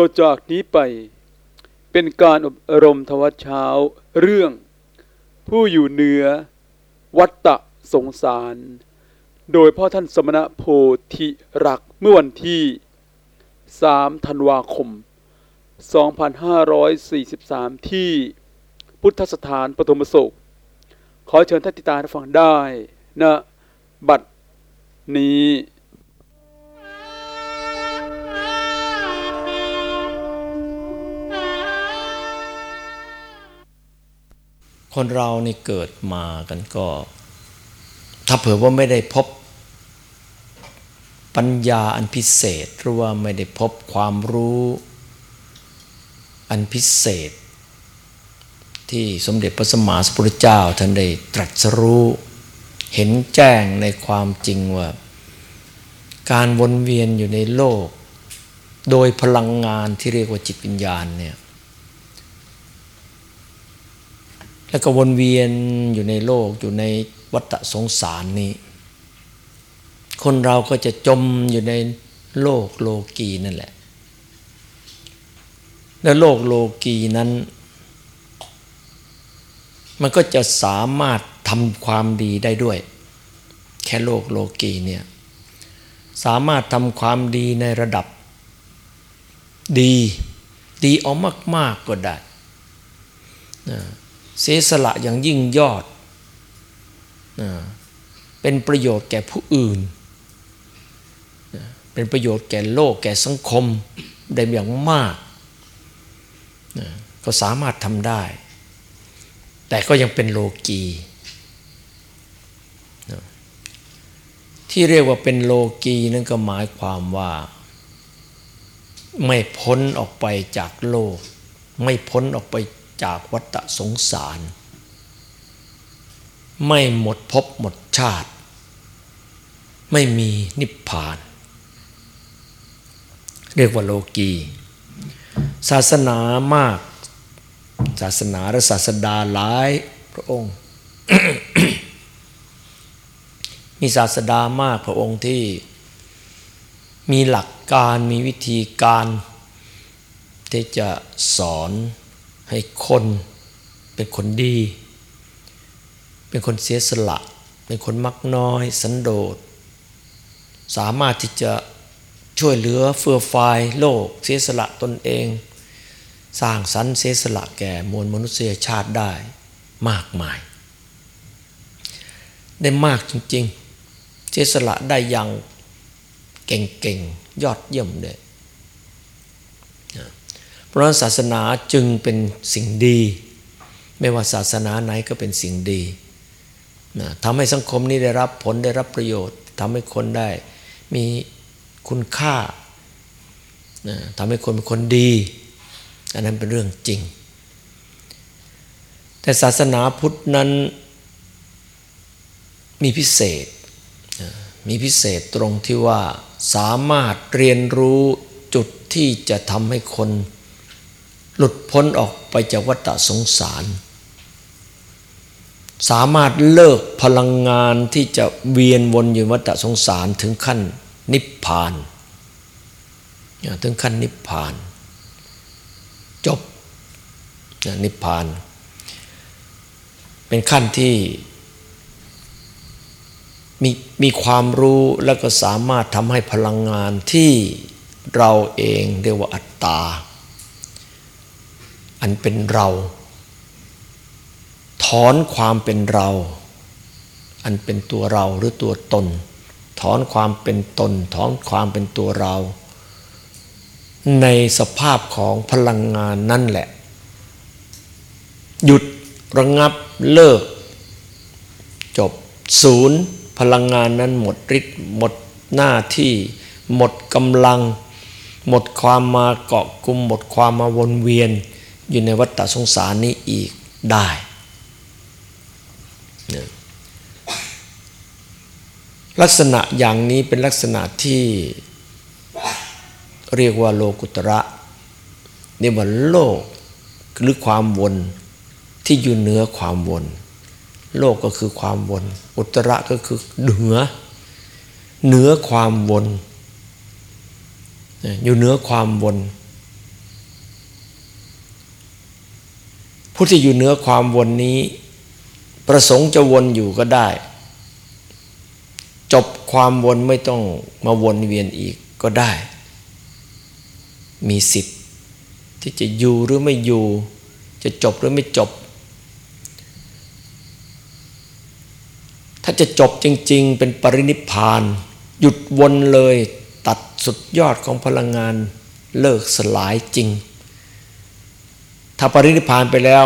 ต่อจากนี้ไป เป็นการอบรมทวัชเช้าเรื่อง ผู้อยู่เหนือ วัตตะสงสาร โดยพ่อท่านสมณะโพธิรักเมื่อวันที่ 3 ธันวาคม 2543 ที่พุทธสถานปฐมโศก ขอเชิญท่านติดตามฟังได้นะบัดนี้ คนเรานี่เกิดมากันก็ ถ้าเผื่อว่าไม่ได้พบปัญญาอันพิเศษ หรือว่าไม่ได้พบความรู้อันพิเศษ ที่สมเด็จพระสัมมาสัมพุทธเจ้าท่านได้ตรัสรู้ เห็นแจ้งในความจริงว่า การวนเวียนอยู่ในโลก โดยพลังงานที่เรียกว่าจิตวิญญาณเนี่ย แล้วก็วนเวียนอยู่ในโลกอยู่ในวัฏสงสารนี้ คนเราก็จะจมอยู่ในโลกโลกีนั่นแหละ และโลกโลกีนั้น มันก็จะสามารถทำความดีได้ด้วย แค่โลกโลกีเนี่ยสามารถทำความดีในระดับ ดี ดีเอามาก ๆก็ได้นะ เสียสละอย่างยิ่งยอด เป็นประโยชน์แก่ผู้อื่น เป็นประโยชน์แก่โลกแก่สังคมได้อย่างมาก ก็สามารถทำได้ แต่ก็ยังเป็นโลกีที่เรียกว่าเป็นโลกีนั่นก็หมายความว่า ไม่พ้นออกไปจากโลก ไม่พ้นออกไป จากวัฏสงสาร ไม่หมดภพหมดชาติ ไม่มีนิพพาน เรียกว่าโลกี ศาสนามาก ศาสนาและศาสดาหลายพระองค์ มีศาสดามากพระองค์ที่มีหลักการมีวิธีการที่จะสอน ให้คนเป็นคนดี เป็นคนเสียสละ เป็นคนมักน้อย สันโดษ สามารถที่จะช่วยเหลือเฟื่อฟายโลก เสียสละตนเอง สร้างสรรค์เสียสละแก่มวลมนุษยชาติได้มากมาย ได้มากจริง ๆ เสียสละได้อย่างเก่งๆ ยอดเยี่ยมเลย เพราะศาสนาจึงเป็นสิ่งดี ไม่ว่าศาสนาไหนก็เป็นสิ่งดีนะทำให้สังคมนี้ได้รับผลได้รับประโยชน์ทำให้คนได้มีคุณค่านะทำให้คนเป็นคนดี อันนั้นเป็นเรื่องจริง แต่ศาสนาพุทธนั้นมีพิเศษ มีพิเศษตรงที่ว่าสามารถเรียนรู้จุดที่จะทำให้คน หลุดพ้นออกไปจากวัฏสงสาร สามารถเลิกพลังงานที่จะเวียนวนอยู่วัฏสงสารถึงขั้นนิพพานถึงขั้นนิพพาน จบนิพพาน เป็นขั้นที่มีมีความรู้แล้วก็สามารถทำให้พลังงานที่เราเองเรียกว่าอัตตา อันเป็นเรา ถอนความเป็นเรา อันเป็นตัวเราหรือตัวตน ถอนความเป็นตน ถอนความเป็นตัวเรา ในสภาพของพลังงานนั่นแหละ หยุดระงับเลิก จบศูนย์พลังงานนั้นหมดฤทธิ์หมดหน้าที่ หมดกำลัง หมดความมาเกาะกลุ่มหมดความมาวนเวียน อยู่ในวัฏฏสงสารนี้อีกได้ลักษณะอย่างนี้เป็นลักษณะที่เรียกว่าโลกุตระเรียกว่าโลกหรือความวนที่อยู่เหนือความวน โลกก็คือความวน อุตระก็คือเหนือ เหนือความวน อยู่เหนือความวน ผู้ที่อยู่เหนือความวนนี้ ประสงค์จะวนอยู่ก็ได้ จบความวนไม่ต้องมาวนเวียนอีกก็ได้ มีสิทธิ์ที่จะอยู่หรือไม่อยู่ จะจบหรือไม่จบ ถ้าจะจบจริง ๆ เป็นปรินิพาน หยุดวนเลยตัดสุดยอดของพลังงานเลิกสลายจริง ถ้าปรินิพานไปแล้ว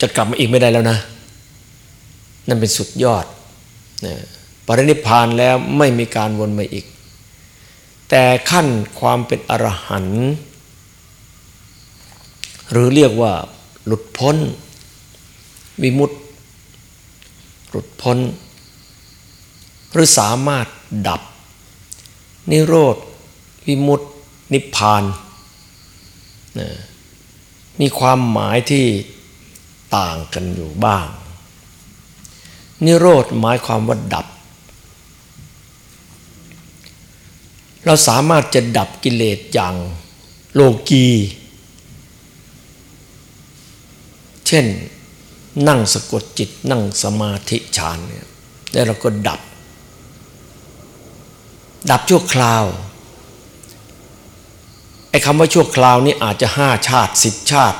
จะกลับมาอีกไม่ได้แล้วนะ นั่นเป็นสุดยอดนะปรินิพานแล้วไม่มีการวนมาอีก แต่ขั้นความเป็นอรหันต์หรือเรียกว่าหลุดพ้น วิมุตติ หลุดพ้น หรือสามารถดับ นิโรธ วิมุตติ นิพพานนะ มีความหมายที่ต่างกันอยู่บ้าง นิโรธหมายความว่าดับ เราสามารถจะดับกิเลสอย่างโลกี เช่นนั่งสะกดจิตนั่งสมาธิฌานเนี่ยแล้วเราก็ดับ ดับชั่วคราว ไอ้คำว่าชั่วคราวนี้อาจจะห้าชาติสิบชาติ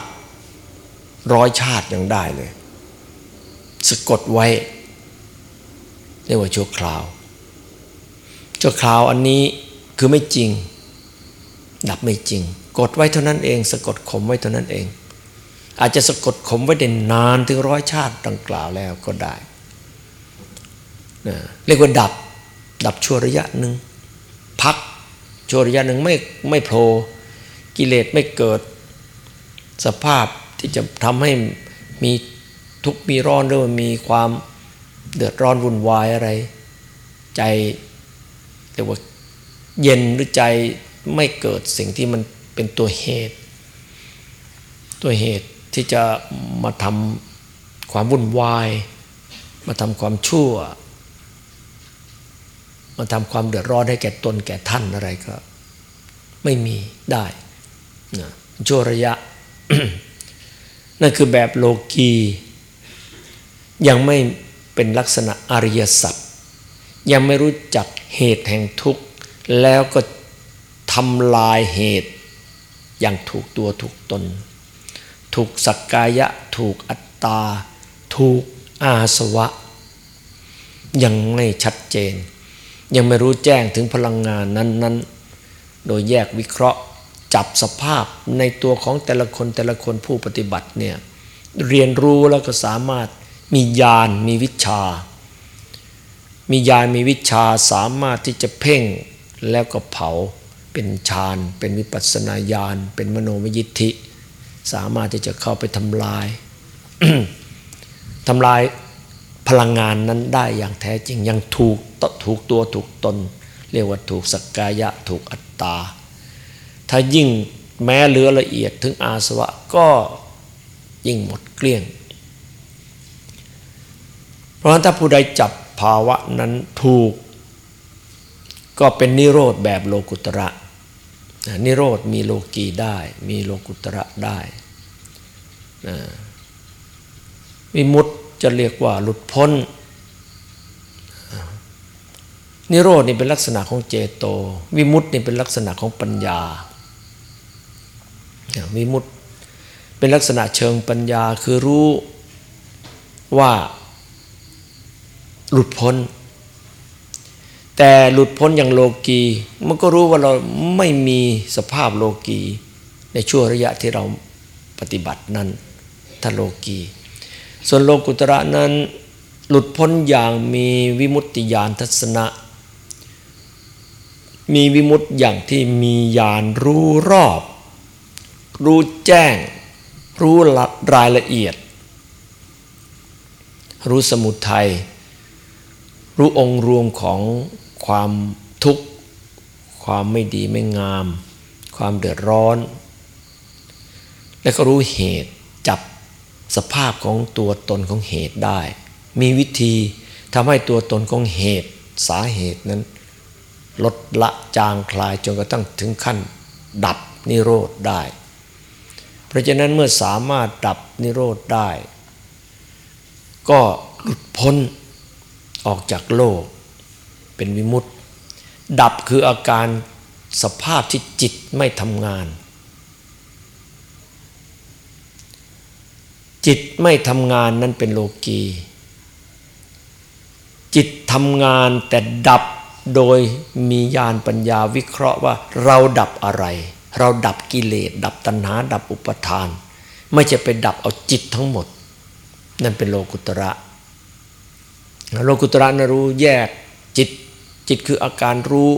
ร้อยชาติยังได้เลย สะกดไว้เรียกว่าชั่วคราว ชั่วคราวอันนี้คือไม่จริง ดับไม่จริง กดไว้เท่านั้นเอง สะกดข่มไว้เท่านั้นเอง อาจจะสะกดข่มไว้ได้นานถึงร้อยชาติดังกล่าวแล้วก็ได้นะเรียกว่าดับดับชั่วระยะหนึ่งพักชั่วระยะหนึ่งไม่ไม่โผล่ กิเลสไม่เกิดสภาพที่จะทำให้มีทุกข์มีร้อนหรือว่ามีความเดือดร้อนวุ่นวายอะไร ใจเรียกว่าเย็นหรือใจไม่เกิดสิ่งที่มันเป็นตัวเหตุ ตัวเหตุที่จะมาทำความวุ่นวาย มาทำความชั่ว มาทำความเดือดร้อนให้แก่ตนแก่ท่านอะไรก็ ไม่มีได้ ชั่วระยะ นั่นคือแบบโลกี ยังไม่เป็นลักษณะอริยสัจยังไม่รู้จักเหตุแห่งทุกข์ แล้วก็ทำลายเหตุ อย่างถูกตัวถูกตน ถูกสักกายะ ถูกอัตตา ถูกอาสวะ ยังไม่ชัดเจน ยังไม่รู้แจ้งถึงพลังงานนั้น ๆ โดยแยกวิเคราะห์ จับสภาพในตัวของแต่ละคนแต่ละคนผู้ปฏิบัติเนี่ยเรียนรู้แล้วก็สามารถมีญาณมีวิชา มีญาณมีวิชาสามารถที่จะเพ่งแล้วก็เผาเป็นฌานเป็นวิปัสสนาญาณเป็นมโนมยิทธิ สามารถที่จะเข้าไปทำลายทำลายพลังงานนั้นได้อย่างแท้จริงยังถูกถูกตัวถูกตน เรียกว่าถูกสักกายะถูกอัตตา ถ้ายิ่งแม้เลือละเอียดถึงอาสวะก็ยิ่งหมดเกลี้ยง เพราะฉะนั้นถ้าผู้ใดจับภาวะนั้นถูก ก็เป็นนิโรธแบบโลกุตระ นิโรธมีโลกีได้ มีโลกุตระได้วิมุตจะเรียกว่าหลุดพ้น นิโรธนี่เป็นลักษณะของเจโต วิมุตนี่เป็นลักษณะของปัญญา วิมุตเป็นลักษณะเชิงปัญญาคือรู้ว่าหลุดพ้น แต่หลุดพ้นอย่างโลกีมันก็รู้ว่าเราไม่มีสภาพโลกีในช่วงระยะที่เราปฏิบัตินั้นถ้าโลกีส่วนโลกุตระนั้นหลุดพ้นอย่างมีวิมุตติญาณทัศนะ มีวิมุตติอย่างที่มีญาณรู้รอบ รู้แจ้ง รู้รายละเอียด รู้สมุทัย รู้องค์รวมของความทุกข์ ความไม่ดีไม่งาม ความเดือดร้อน และก็รู้เหตุจับสภาพของตัวตนของเหตุได้ มีวิธีทำให้ตัวตนของเหตุสาเหตุนั้น ลดละจางคลายจนกระทั่งถึงขั้น ดับนิโรธได้ ราะฉะนั้นเมื่อสามารถดับนิโรธได้ ก็หลุดพ้นออกจากโลก เป็นวิมุตติ ดับคืออาการสภาพที่จิตไม่ทำงาน จิตไม่ทำงานนั้นเป็นโลกี จิตทำงานแต่ดับโดยมีญาณปัญญาวิเคราะห์ว่าเราดับอะไร เราดับกิเลสดับตัณหา ดับอุปทาน ไม่จะไปดับเอาจิตทั้งหมด นั่นเป็นโลกุตระ โลกุตระนะรู้แยกจิตจิตคืออาการรู้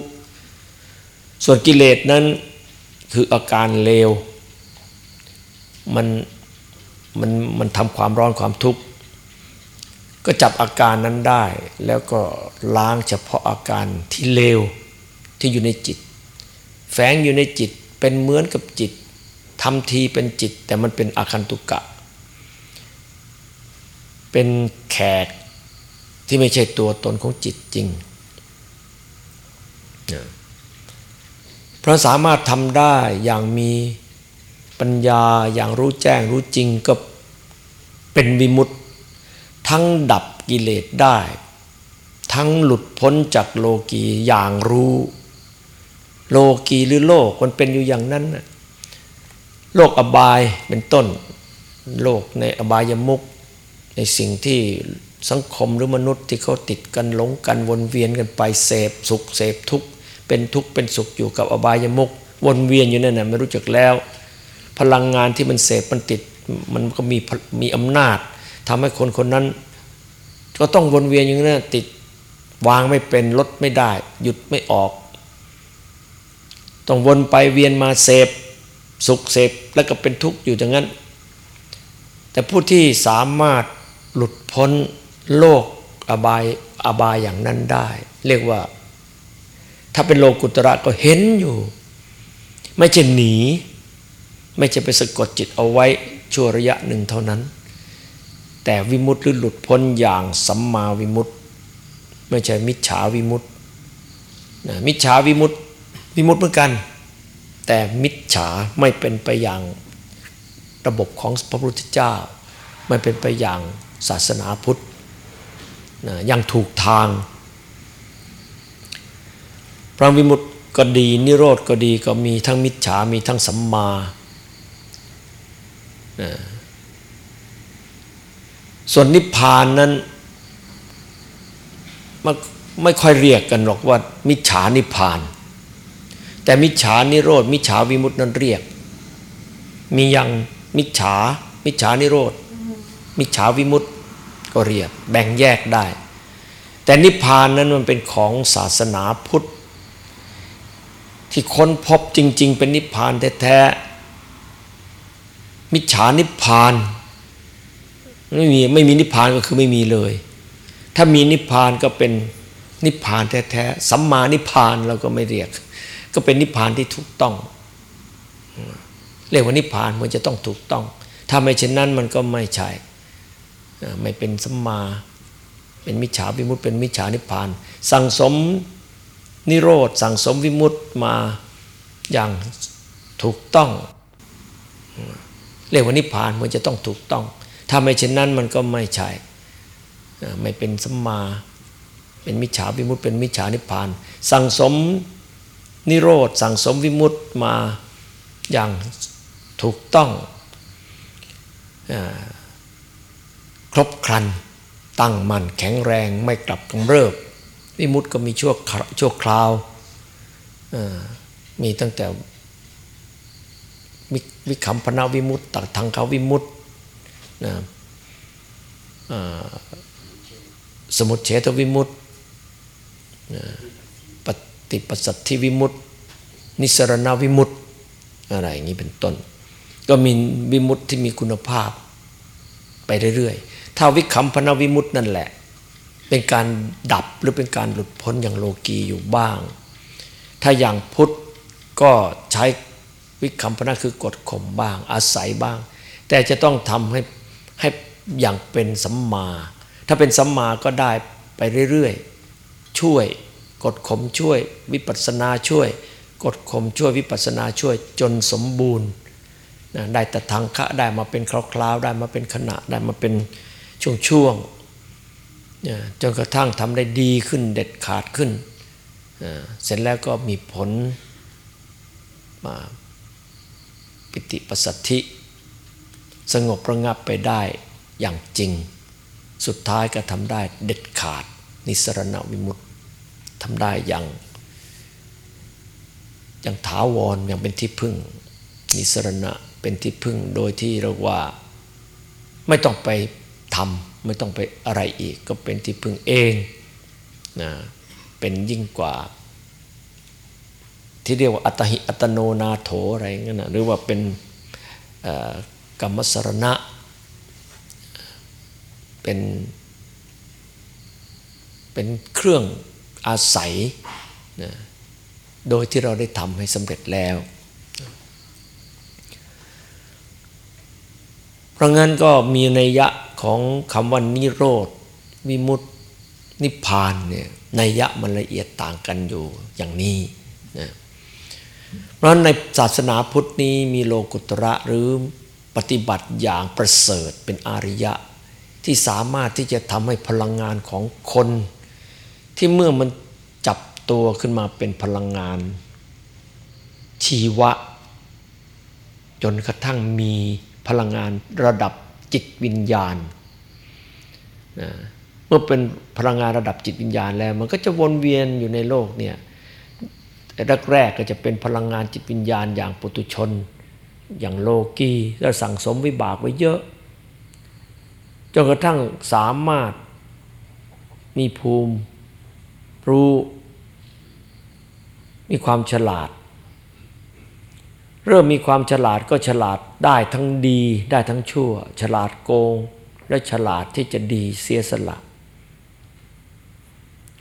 ส่วนกิเลสนั้นคืออาการเลว มันมันมันทำความร้อนความทุกข์ ก็จับอาการนั้นได้ แล้วก็ล้างเฉพาะอาการที่เลวที่อยู่ในจิต แฝงอยู่ในจิต เป็นเหมือนกับจิตทำทีเป็นจิต แต่มันเป็นอาคันตุกะ เป็นแขกที่ไม่ใช่ตัวตนของจิตจริง เพราะสามารถทำได้อย่างมีปัญญาอย่างรู้แจ้งรู้จริงก็เป็นวิมุตทั้งดับกิเลสได้ ทั้งหลุดพ้นจากโลกีอย่างรู้ โลกีหรือโลกมันเป็นอยู่อย่างนั้นโลกอบายเป็นต้น โลกในอบายมุกในสิ่งที่สังคมหรือมนุษย์ที่เขาติดกันหลงกันวนเวียนกันไปเสพสุขเสพทุกข์เป็นทุกข์เป็นสุขอยู่กับอบายมุกวนเวียนอยู่นั่นนะไม่รู้จักแล้ว พลังงานที่มันเสพมันติดมันก็มีมีอำนาจทำให้คนคนนั้น ก็ต้องวนเวียนอยู่นั่นติดวางไม่เป็นลดไม่ได้ หยุดไม่ออก ต้องวนไปเวียนมาเสพสุขเสพแล้วก็เป็นทุกข์อยู่อย่างนั้น แต่ผู้ที่สามารถหลุดพ้นโลกอบายอบายอย่างนั้นได้ เรียกว่า ถ้าเป็นโลกุตระก็เห็นอยู่ ไม่ใช่หนี ไม่ใช่ไปสะกดจิตเอาไว้ชั่วระยะหนึ่งเท่านั้น แต่วิมุตติหรือหลุดพ้นอย่างสัมมาวิมุตติ ไม่ใช่มิจฉาวิมุตติมิจฉาวิมุตติ วิมุตเหมือนกัน แต่มิจฉาไม่เป็นไปอย่างระบบของพระพุทธเจ้า ไม่เป็นไปอย่างศาสนาพุทธนะยังถูกทางพระวิมุตต์ก็ดีนิโรธก็ดีก็มีทั้งมิจฉามีทั้งสัมมานะส่วนนิพพานนั้นมันไม่ค่อยเรียกกันหรอกว่ามิจฉานิพพาน แต่มิจฉานิโรธมิจฉาวิมุตตินั้นเรียก มียังมิจฉา มิจฉานิโรธมิจฉาวิมุตติก็เรียก แบ่งแยกได้ แต่นิพพานนั้นมันเป็นของศาสนาพุทธ ที่ค้นพบจริง ๆ เป็นนิพพานแท้ๆมิจฉานิพพานไม่มีไม่มีนิพพานก็คือไม่มีเลย ถ้ามีนิพพานก็เป็นนิพพานแท้ๆสัมมานิพพานเราก็ไม่เรียก ก็เป็นนิพพานที่ถูกต้อง เรียกว่านิพพานมันจะต้องถูกต้อง ถ้าไม่เช่นนั้นมันก็ไม่ใช่ไม่เป็นสัมมาเป็นมิจฉาวิมุตติเป็นมิจฉานิพพาน สั่งสมนิโรธสั่งสมวิมุตติมาอย่างถูกต้อง เรียกว่านิพพานมันจะต้องถูกต้อง ถ้าไม่เช่นนั้นมันก็ไม่ใช่ไม่เป็นสัมมาเป็นมิจฉาวิมุตติเป็นมิจฉานิพพาน สั่งสม นิโรธสั่งสมวิมุตต์มาอย่างถูกต้องอครบครัน ตั้งมั่นแข็งแรงไม่กลับกำเริบ วิมุตต์ก็มีชั่วชั่วคราว มีตั้งแต่วิคัมพนาวิมุตต์ตักทางเขาวิมุตต์สมุทเฉทวิมุตต์ ติปสัตทิวิมุตติ นิสรณวิมุตติอะไรอย่างนี้เป็นต้น ก็มีวิมุตติที่มีคุณภาพไปเรื่อยๆ ถ้าวิคัมพนาวิมุตตินั่นแหละ เป็นการดับหรือเป็นการหลุดพ้นอย่างโลกีอยู่บ้าง ถ้าอย่างพุทธก็ใช้วิคัมพนาคือกดข่มบ้าง อาศัยบ้าง แต่จะต้องทำให้ให้อย่างเป็นสัมมา ถ้าเป็นสัมมาก็ได้ไปเรื่อยๆ ช่วย กดข่มช่วย วิปัสนาช่วย กดข่มช่วยวิปัสนาช่วยจนสมบูรณ์นะได้แต่ทางคะได้มาเป็นคราวๆได้มาเป็นขณะได้มาเป็นช่วงๆจนกระทั่งทำได้ดีขึ้นเด็ดขาดขึ้นเสร็จแล้วก็มีผลมาปิติปัสสัทธิ สงบระงับไปได้อย่างจริง สุดท้ายก็ทำได้เด็ดขาด นิสรณวิมุตติ ทำได้อย่างอย่างถาวรอย่างเป็นที่พึ่งนิสรณะเป็นที่พึ่งโดยที่เราว่าไม่ต้องไปทำไม่ต้องไปอะไรอีก ก็เป็นที่พึ่งเองนะเป็นยิ่งกว่า ที่เรียกว่าอัตหิอัตโนนาโถอะไรเงี้ยนะหรือว่าเป็นกรรมสรณะ เป็นเป็นเครื่อง อาศัยนะโดยที่เราได้ทำให้สำเร็จแล้ว เพราะงั้นก็มีนัยยะของคำว่านิโรธวิมุตตินิพพานเนี่ยนัยยะมันละเอียดต่างกันอยู่อย่างนี้นะเพราะในศาสนาพุทธนี้มีโลกุตระหรือปฏิบัติอย่างประเสริฐเป็นอาริยะ ที่สามารถที่จะทำให้พลังงานของคน ที่เมื่อมันจับตัวขึ้นมาเป็นพลังงาน ชีวะ จนกระทั่งมีพลังงานระดับจิตวิญญาณนะเมื่อเป็นพลังงานระดับจิตวิญญาณแล้ว มันก็จะวนเวียนอยู่ในโลกเนี่ยแรกๆก็จะเป็นพลังงานจิตวิญญาณอย่างปุตุชน อย่างโลกีแล้วสั่งสมวิบากไว้เยอะจนกระทั่งสามารถมีภูมิ รู้ มีความฉลาด เริ่มมีความฉลาดก็ฉลาดได้ทั้งดีได้ทั้งชั่ว ฉลาดโกง และฉลาดที่จะดีเสียสละ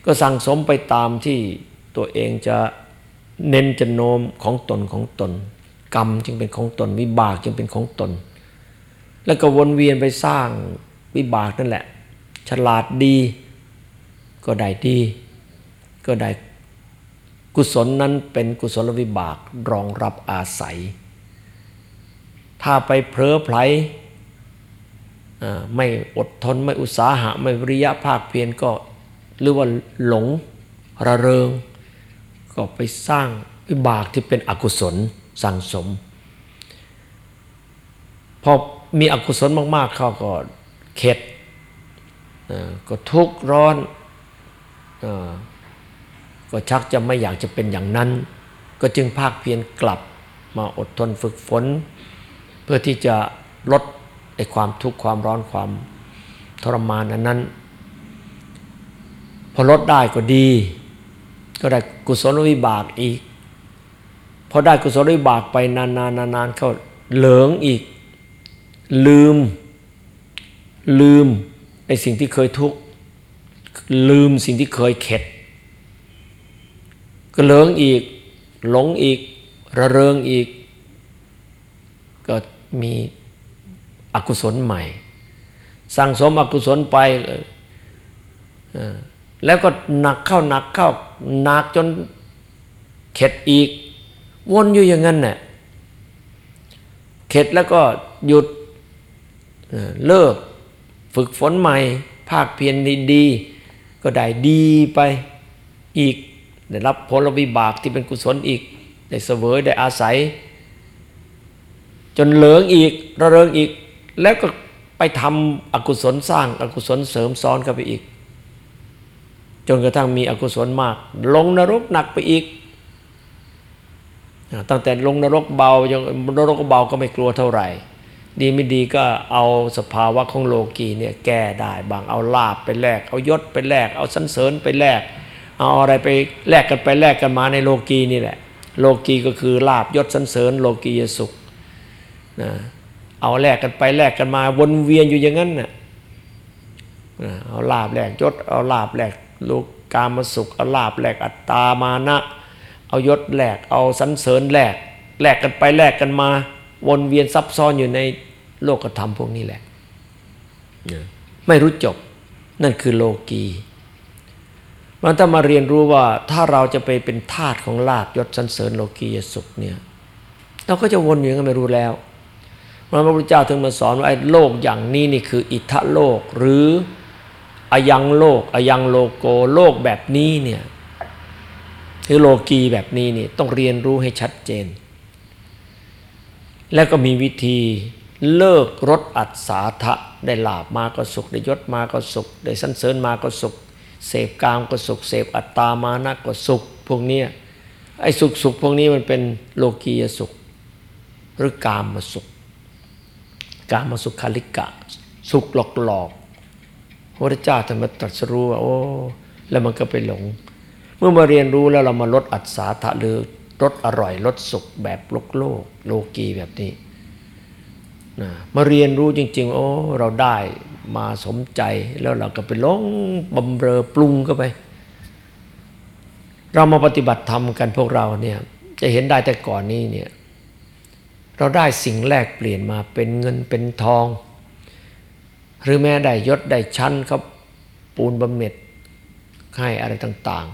ก็สั่งสมไปตามที่ตัวเองจะเน้นจะโน้มของตนของตน กรรมจึงเป็นของตน วิบากจึงเป็นของตน แล้วก็วนเวียนไปสร้างวิบากนั่นแหละ ฉลาดดีก็ได้ดี ก็ได้กุศลนั้นเป็นกุศลวิบากรองรับอาศัย ถ้าไปเผลอไผลไม่อดทนไม่อุตสาหะไม่วิริยะภาคเพียรก็หรือว่าหลงระเริง ก็ไปสร้างวิบากที่เป็นอกุศลสั่งสม พอมีอกุศลมากๆเขาก็เข็ดก็ทุกข์ร้อน ก็ชักจะไม่อยากจะเป็นอย่างนั้น ก็จึงภาคเพียรกลับมาอดทนฝึกฝน เพื่อที่จะลดไอ้ความทุกข์ความร้อนความทรมานอันนั้นพอลดได้ก็ดี ก็ได้กุศลวิบากอีก พอได้กุศลวิบากไปนานๆๆเข้าเหลืองอีก ลืม ลืมไอ้สิ่งที่เคยทุกข์ลืมสิ่งที่เคยเข็ด ก็เลิงอีก หลงอีก ระเริงอีก ก็มีอกุศลใหม่ สั่งสมอกุศลไปแล้วก็หนักเข้าหนักเข้าหนักจนเข็ดอีก วนอยู่อย่างนั้นน่ะเข็ดแล้วก็หยุดเลิก ฝึกฝนใหม่ ภาคเพียรดีๆก็ได้ดีไปอีก ได้รับผลวิบากที่เป็นกุศลอีก ได้เสวยได้อาศัย จนเหลืองอีกระเริงอีก แล้วก็ไปทำอกุศลสร้างอากุศลเสริมซ้อนเข้าไปอีก จนกระทั่งมีอกุศลมาก ลงนรกหนักไปอีกตั้งแต่ลงนรกเบายังนรกเบาก็ไม่กลัวเท่าไหร่ ดีไม่ดีก็เอาสภาวะของโลกีเนี่ยแก้ได้บางเอาลาบไปแลกเอายศไปแลกเอาสันเสริญไปแลก เอาอะไรไปแลกกันไปแลกกันมาในโลกีนี่แหละ โลกีก็คือลาบยศสันเสริญ โลกียสุขนะเอาแลกกันไปแลกกันมาวนเวียนอยู่อย่างนั้นน่ะเอาลาบแลกยศเอาลาบแลกโลกามสุขเอาลาบแลกอัตตามานะเอายศแลกเอาสันเสริญแลกแลกกันไปแลกกันมา วนเวียนซับซ้อนอยู่ในโลกธรรมพวกนี้แหละ ไม่รู้จบนั่นคือโลกี มันต้องมาเรียนรู้ว่าถ้าเราจะไปเป็นทาสของลาบยศสันเสริญโลกียสุขเนี่ยเราก็จะวนอยู่กันไม่รู้แล้วพระพุทธเจ้าถึงมาสอนว่าไอ้โลกอย่างนี้นี่คืออิทธโลกหรืออยังโลกอยังโลโกโลกแบบนี้เนี่ยคือโลกีแบบนี้นี่ต้องเรียนรู้ให้ชัดเจน แล้วก็มีวิธีเลิกรถอัศาทะได้ลาบมาก็สุขได้ยศมาก็สุข ได้สันเสริญมาก็สุข เสพกามก็สุข เสพอัตตามานะก็สุข พวกนี้ไอ้สุขสุขพวกนี้มันเป็นโลกียสุข หรือกามมาสุข กามมาสุขคาลิกะ สุขหลอกหลอกพระเจ้าท่านมาตรัสรู้ว่าโอ้แล้วมันก็ไปหลง เมื่อมาเรียนรู้แล้วเรามาลดอัศาทะหรือลดอร่อยลดสุขแบบโลกโลก โลกีแบบนี้นะมาเรียนรู้จริง ๆ โอ้เราได้ มาสมใจแล้วเราก็ไปลงบำเรอปรุงเข้าไป เรามาปฏิบัติธรรมกันพวกเราเนี่ยจะเห็นได้แต่ก่อนนี้เนี่ยเราได้สิ่งแรกเปลี่ยนมาเป็นเงินเป็นทอง หรือแม้ได้ยศได้ชั้นเขาปูนบำเหน็จให้อะไรต่าง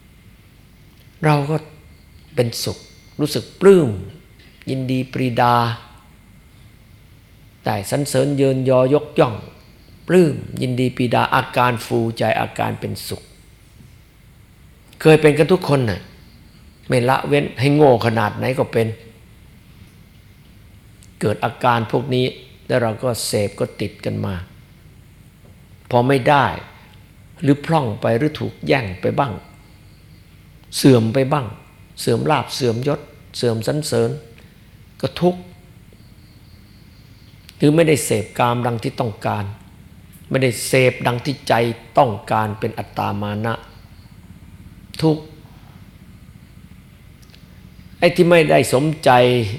ๆ เราก็เป็นสุขรู้สึกปลื้มยินดีปรีดา ได้สันเสริญเยินยอยกย่อง ปลื้มยินดีปีดาอาการฟูใจอาการเป็นสุข เคยเป็นกันทุกคนน่ะไม่ละเว้นให้โง่ขนาดไหนก็เป็น เกิดอาการพวกนี้แล้วเราก็เสพก็ติดกันมา พอไม่ได้ หรือพร่องไปหรือถูกแย่งไปบ้าง เสื่อมไปบ้าง เสื่อมลาบเสื่อมยศ เสื่อมสันเสริญ ก็ทุกข์ รือไม่ได้เสพกามดังที่ต้องการ ไม่ได้เสพดังที่ใจต้องการเป็นอัตตามานะ ทุกไอ้ที่ไม่ได้สมใจ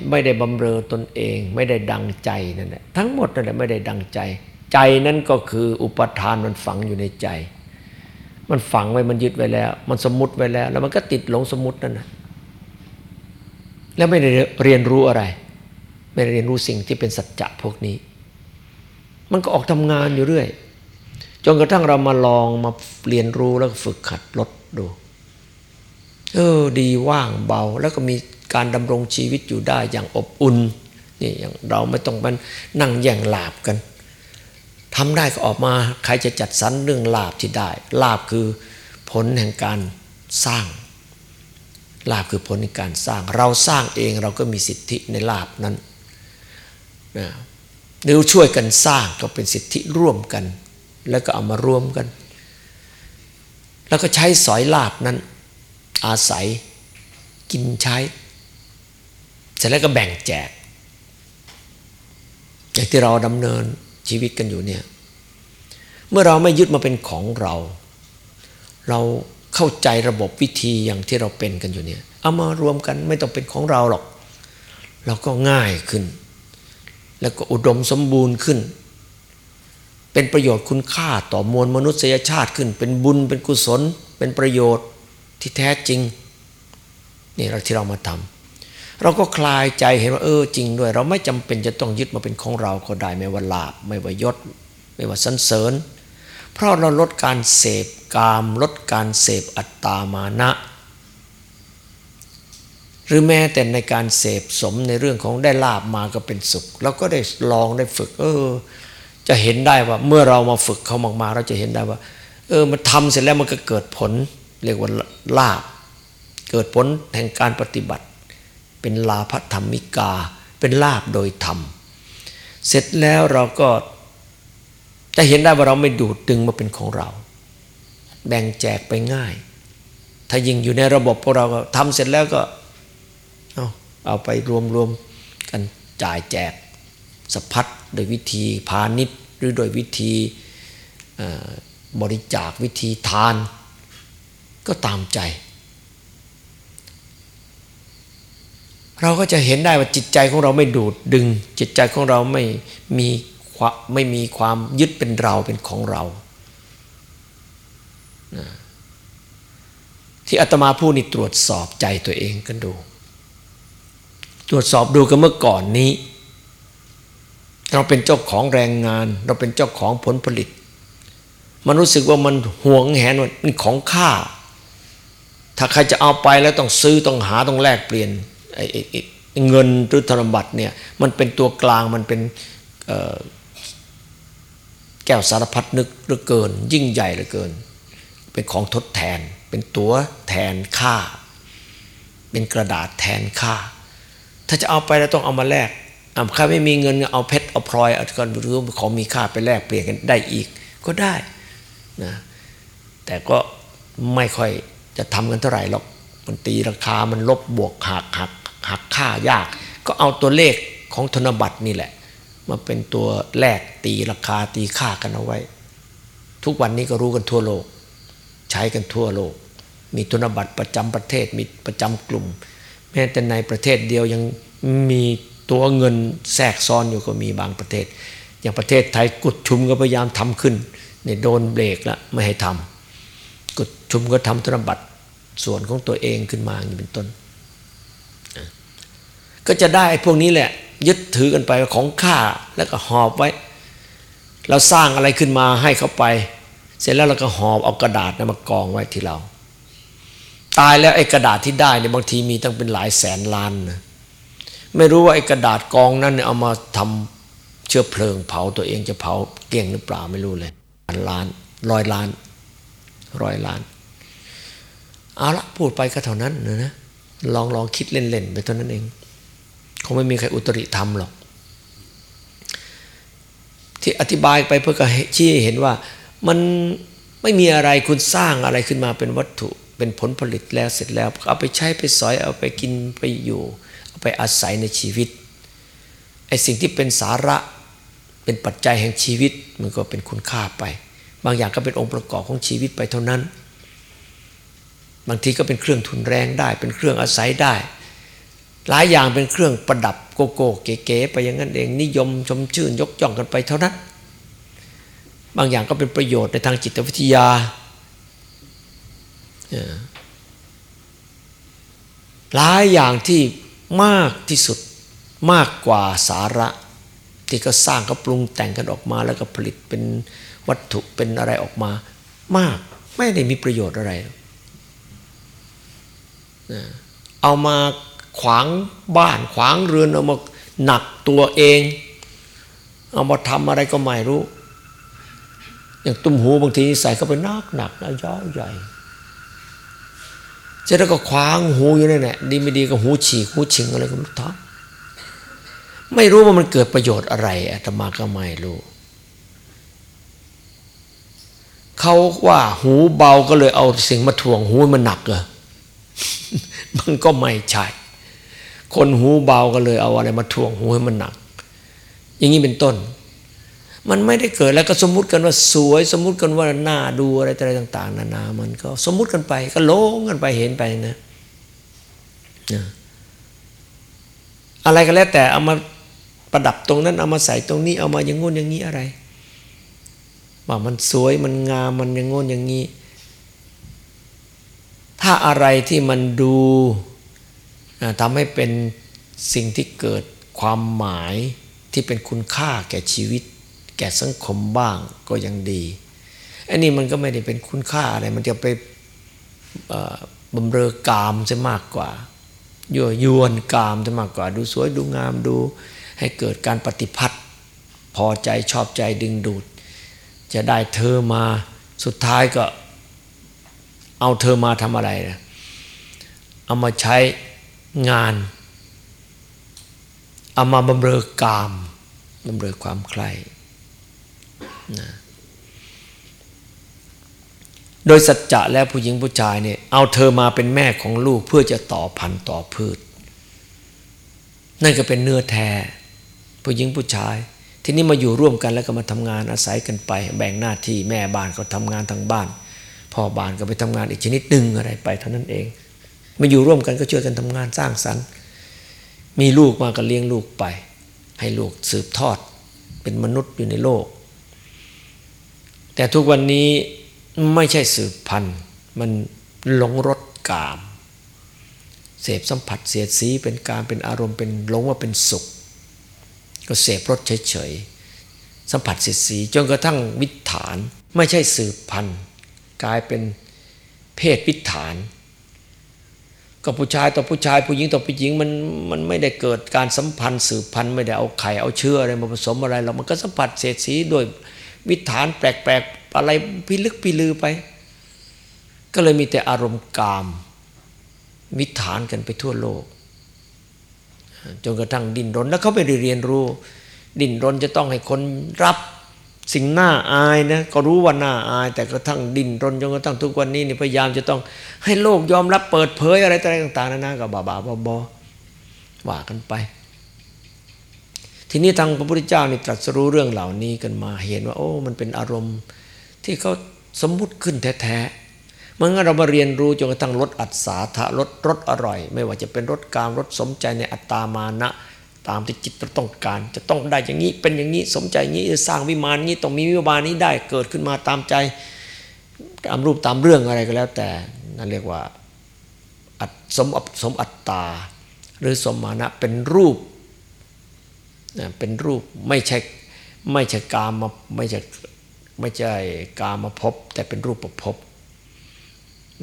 ไม่ได้บำเรอตนเอง ไม่ได้ดังใจนั่นแหละทั้งหมดนั่นแหละไม่ได้ดังใจ ใจนั่นก็คืออุปทานมันฝังอยู่ในใจ มันฝังไว้มันยึดไว้แล้ว มันสมมติไว้แล้ว แล้วมันก็ติดหลงสมมตินั่นนะแล้วไม่ได้เรียนรู้อะไร ไม่เรียนรู้สิ่งที่เป็นสัจจะพวกนี้ มันก็ออกทำงานอยู่เรื่อย จนกระทั่งเรามาลองมาเรียนรู้แล้วฝึกขัดลดดู เออ ดีว่างเบา แล้วก็มีการดำรงชีวิตอยู่ได้อย่างอบอุ่นนี่อย่างเราไม่ต้องมันนั่งแย่งลาบกันทำได้ก็ออกมาใครจะจัดสรรเรื่องลาบที่ได้ ลาบคือผลแห่งการสร้าง ลาบคือผลในการสร้าง เราสร้างเองเราก็มีสิทธิในลาบนั้น นะหรือช่วยกันสร้างก็เป็นสิทธิร่วมกัน แล้วก็เอามารวมกัน แล้วก็ใช้สอยลาบนั้น อาศัยกินใช้ เสร็จแล้วก็แบ่งแจกอย่างที่เราดำเนินชีวิตกันอยู่เนี่ย เมื่อเราไม่ยึดมาเป็นของเรา เราเข้าใจระบบวิธีอย่างที่เราเป็นกันอยู่เนี่ย เอามารวมกันไม่ต้องเป็นของเราหรอก เราก็ง่ายขึ้น แล้วก็อุดมสมบูรณ์ขึ้น เป็นประโยชน์คุณค่าต่อมวลมนุษยชาติขึ้น เป็นบุญเป็นกุศล เป็นประโยชน์ที่แท้จริงนี่เราที่เรามาทำเราก็คลายใจเห็นว่าเออจริงด้วย เราไม่จำเป็นจะต้องยึดมาเป็นของเราก็ได้ไม่ว่าลาบ ไม่ว่ายศ ไม่ว่าสันเสริญ เพราะเราลดการเสพกามลดการเสพอัตตามานะ หรือแม้แต่ในการเสพสมในเรื่องของได้ลาบมาก็เป็นสุขเราก็ได้ลองได้ฝึก เออ จะเห็นได้ว่าเมื่อเรามาฝึกเขามากๆเราจะเห็นได้ว่า เออมันทำเสร็จแล้วมันก็เกิดผล เรียกว่าลาบ เกิดผลแห่งการปฏิบัติ เป็นลาภธรรมิกา เป็นลาบโดยธรรม เสร็จแล้วเราก็จะเห็นได้ว่าเราไม่ดูดดึงมาเป็นของเรา แบ่งแจกไปง่าย ถ้ายิ่งอยู่ในระบบพวกเราก็ทำเสร็จแล้วก็ เอาไปรวมๆกันจ่ายแจกสะพัดโดยวิธีพาณิชย์หรือโดยวิธีบริจาควิธีทาน ก็ตามใจ เราก็จะเห็นได้ว่าจิตใจของเราไม่ดูดดึง จิตใจของเราไม่มีไม่มีความยึดเป็นเราเป็นของเรา ที่อาตมาพูดนี่ตรวจสอบใจตัวเองกันดู ตรวจสอบดูกันเมื่อก่อนนี้ เราเป็นเจ้าของแรงงาน เราเป็นเจ้าของผลผลิต มันรู้สึกว่ามันห่วงแหนมันของค่าถ้าใครจะเอาไปแล้วต้องซื้อต้องหาต้องแลกเปลี่ยนไอ้เงินหรือธนบัตรเนี่ยมันเป็นตัวกลางมันเป็นแก้วสารพัดนึกเหลือเกิน ยิ่งใหญ่เหลือเกิน เป็นของทดแทน เป็นตัวแทนค่า เป็นกระดาษแทนค่า ถ้าจะเอาไปเราต้องเอามาแลกอ่าใครไม่มีเงินเอาเพชรเอาพลอยเอาก้อนหรือของมีค่าไปแลกเปลี่ยนกันได้อีก ก็ได้นะแต่ก็ไม่ค่อยจะทำกันเท่าไหร่หรอกมันตีราคามันลบบวกหักหักหักค่ายาก ก็เอาตัวเลขของธนบัตรนี่แหละมาเป็นตัวแลกตีราคาตีค่ากันเอาไว้ ทุกวันนี้ก็รู้กันทั่วโลก ใช้กันทั่วโลก มีธนบัตรประจำประเทศมีประจำกลุ่ม แม้แต่ในประเทศเดียวยังมีตัวเงินแทรกซ้อนอยู่ก็มีบางประเทศ อย่างประเทศไทยกุดชุมก็พยายามทำขึ้นเนี่ยโดนเบรกล้วไม่ให้ทำกุดชุมก็ทำธนบัตรส่วนของตัวเองขึ้นมาอย่างเป็นต้น ก็จะได้พวกนี้แหละ ยึดถือกันไปของข้าแล้วก็หอบไว้ เราสร้างอะไรขึ้นมาให้เขาไป เสร็จแล้วเราก็หอบเอากระดาษนะมากองไว้ที่เรา ตายแล้วไอ้กระดาษที่ได้เนี่ยบางทีมีตั้งเป็นหลายแสนล้านนะไม่รู้ว่าไอ้กระดาษกองนั้นเนี่ยเอามาทำเชื้อเพลิงเผาตัวเองจะเผาเก่งหรือเปล่าไม่รู้เลยพันล้านร้อยล้านร้อยล้านเอาละพูดไปก็เท่านั้นนะนะลองลองคิดเล่นๆไปเท่านั้นเอง คงไม่มีใครอุตริธรรมหรอก ที่อธิบายไปเพื่อชี้เห็นว่า มันไม่มีอะไรคุณสร้างอะไรขึ้นมาเป็นวัตถุ เป็นผลผลิตแล้วเสร็จแล้ว เอาไปใช้ไปสอยเอาไปกินไปอยู่ เอาไปอาศัยในชีวิตไอ้สิ่งที่เป็นสาระเป็นปัจจัยแห่งชีวิตมันก็เป็นคุณค่าไป บางอย่างก็เป็นองค์ประกอบของชีวิตไปเท่านั้น บางทีก็เป็นเครื่องทุนแรงได้ เป็นเครื่องอาศัยได้ หลายอย่างเป็นเครื่องประดับโกโก้เก๋ๆไปอย่างนั้นเองนิยมชมชื่นยกย่องกันไปเท่านั้น บางอย่างก็เป็นประโยชน์ในทางจิตวิทยา หลายอย่างที่มากที่สุดมากกว่าสาระ ที่ก็สร้างก็ปรุงแต่งกันออกมาแล้วก็ผลิตเป็นวัตถุเป็นอะไรออกมา มากไม่ได้มีประโยชน์อะไร เอามาขวางบ้านขวางเรือนเอามาหนักตัวเอง เอามาทำอะไรก็ไม่รู้ อย่างตุ้มหูบางทีใส่เข้าไปนักหนักนะย้อยใหญ่ เสร็จแล้วก็ขวางหูอยู่นั่นแหละดีไม่ดีก็หูฉีกหูชิงอะไรก็ไม่ท้อไม่รู้ว่ามันเกิดประโยชน์อะไรอาตมาก็ไม่รู้เขาว่าหูเบาก็เลยเอาสิ่งมาถ่วงหูมันหนักเหรอมันก็ไม่ใช่ คนหูเบาก็เลยเอาอะไรมาถ่วงหูให้มันหนัก อย่างนี้เป็นต้น มันไม่ได้เกิดแล้วก็สมมุติกันว่าสวย สมมุติกันว่าหน้าดูอะไรอะไรต่าง ๆ นานา มันก็สมมุติกันไป ก็โลงกันไปเห็นไปนะอะไรก็แล้วแต่เอามาประดับตรงนั้นเอามาใส่ตรงนี้เอามาอย่างงู้นอย่างนี้อะไรว่ามันสวยมันงามมันอย่างงู้นอย่างนี้ ถ้าอะไรที่มันดูทำให้เป็นสิ่งที่เกิดความหมายที่เป็นคุณค่าแก่ชีวิต แก่สังคมบ้างก็ยังดีอันนี้มันก็ไม่ได้เป็นคุณค่าอะไร มันจะไปบำเรอกามจะมากกว่ายั่วยวนกามจะมากกว่า ดูสวยดูงามดู ให้เกิดการปฏิพัติพอใจชอบใจดึงดูด จะได้เธอมาสุดท้ายก็ เอาเธอมาทำอะไรนะเอามาใช้งาน เอามาบำเรอกามบำเรอความใคร่ นะโดยสัจจะแล้วผู้หญิงผู้ชายเนี่ยเอาเธอมาเป็นแม่ของลูกเพื่อจะต่อพันธุ์ต่อพืช นั่นก็เป็นเนื้อแท้ผู้หญิงผู้ชาย ทีนี้มาอยู่ร่วมกันแล้วก็มาทำงานอาศัยกันไป แบ่งหน้าที่แม่บ้านก็ทำงานทางบ้าน พ่อบ้านก็ไปทำงานอีกชนิดหนึ่งอะไรไปเท่านั้นเอง มาอยู่ร่วมกันก็ช่วยกันทำงานสร้างสรรค์ มีลูกมาก็เลี้ยงลูกไป ให้ลูกสืบทอด เป็นมนุษย์อยู่ในโลก แต่ทุกวันนี้ไม่ใช่สืบพันธุ์ มันหลงรสกาม เสพสัมผัสเสียดสีเป็นการเป็นอารมณ์เป็นหลงว่าเป็นสุข ก็เสพรสเฉยๆสัมผัสเสียดสีจนกระทั่งวิถาน ไม่ใช่สืบพันธุ์กลายเป็นเพศวิถาน ก็ผู้ชายต่อผู้ชายผู้หญิงต่อผู้หญิงมันมันไม่ได้เกิดการสัมพันธ์สืบพันธุ์ไม่ได้เอาไข่เอาเชื้ออะไรมาผสมอะไรหรอกมันก็สัมผัสเศษสีโดย วิถานแปลกๆ อะไรพิลึกพิลือไป ก็เลยมีแต่อารมณ์กาม วิถานกันไปทั่วโลก จนกระทั่งดิ้นรนแล้วเขาไปเรียนรู้ ดิ้นรนจะต้องให้คนรับสิ่งน่าอายนะก็รู้ว่าน่าอาย แต่กระทั่งดิ้นรนจนกระทั่งทุกวันนี้นี่พยายามจะต้องให้โลกยอมรับเปิดเผยอะไรต่างๆนานากับบาบาบอบอว่ากันไป ทีนี้ทางพระพุทธเจ้านี่ตรัสรู้เรื่องเหล่านี้กันมาเห็นว่า โอ้มันเป็นอารมณ์ที่เขาสมมุติขึ้นแท้ๆเมื่อเรามาเรียนรู้จนกระทั่งลดอัศาทะลดรสอร่อย ไม่ว่าจะเป็นรสกามรสสมใจในอัตตามานะ ตามที่จิตเราต้องการ จะต้องได้อย่างนี้เป็นอย่างนี้สมใจอย่างนี้จะสร้างวิมานนี้ต้องมีวิมานนี้ได้เกิดขึ้นมาตามใจตามรูปตามเรื่องอะไรก็แล้ว แต่นั่นเรียกว่าอัตสมสมอัตตา หรือสมมานะเป็นรูป นะเป็นรูปไม่ใช่ไม่ใช่กามาไม่ใช่ไม่ใช่กามาพบแต่เป็นรูปประพบ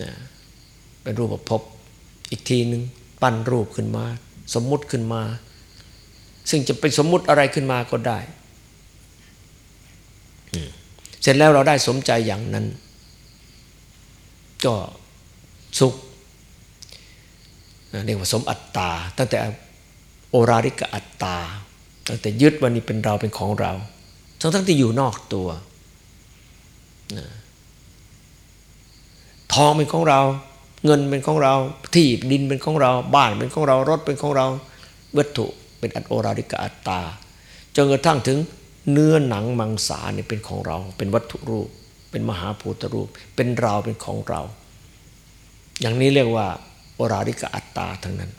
นะเป็นรูปประพบอีกทีหนึ่งปั้นรูปขึ้นมา สมมุติขึ้นมา ซึ่งจะเป็นสมมุติอะไรขึ้นมาก็ได้ เสร็จแล้วเราได้สมใจอย่างนั้น ก็สุขเรียกว่าสมอัตตา ตั้งแต่โอราริกอัตตา ตั้งแต่ยึดวันนี้เป็นเราเป็นของเรา ทั้งทั้งที่อยู่นอกตัวทองเป็นของเรา เงินเป็นของเรา ที่ดินเป็นของเรา บ้านเป็นของเรา รถเป็นของเรา วัตถุเป็นอัตโอราริกอัตตาจนกระทั่งถึงเนื้อหนังมังสาเนี่ยเป็นของเรา เป็นวัตถุรูป เป็นมหาภูตรูป เป็นเราเป็นของเรา อย่างนี้เรียกว่าโอราริกาอัตตาทั้งนั้น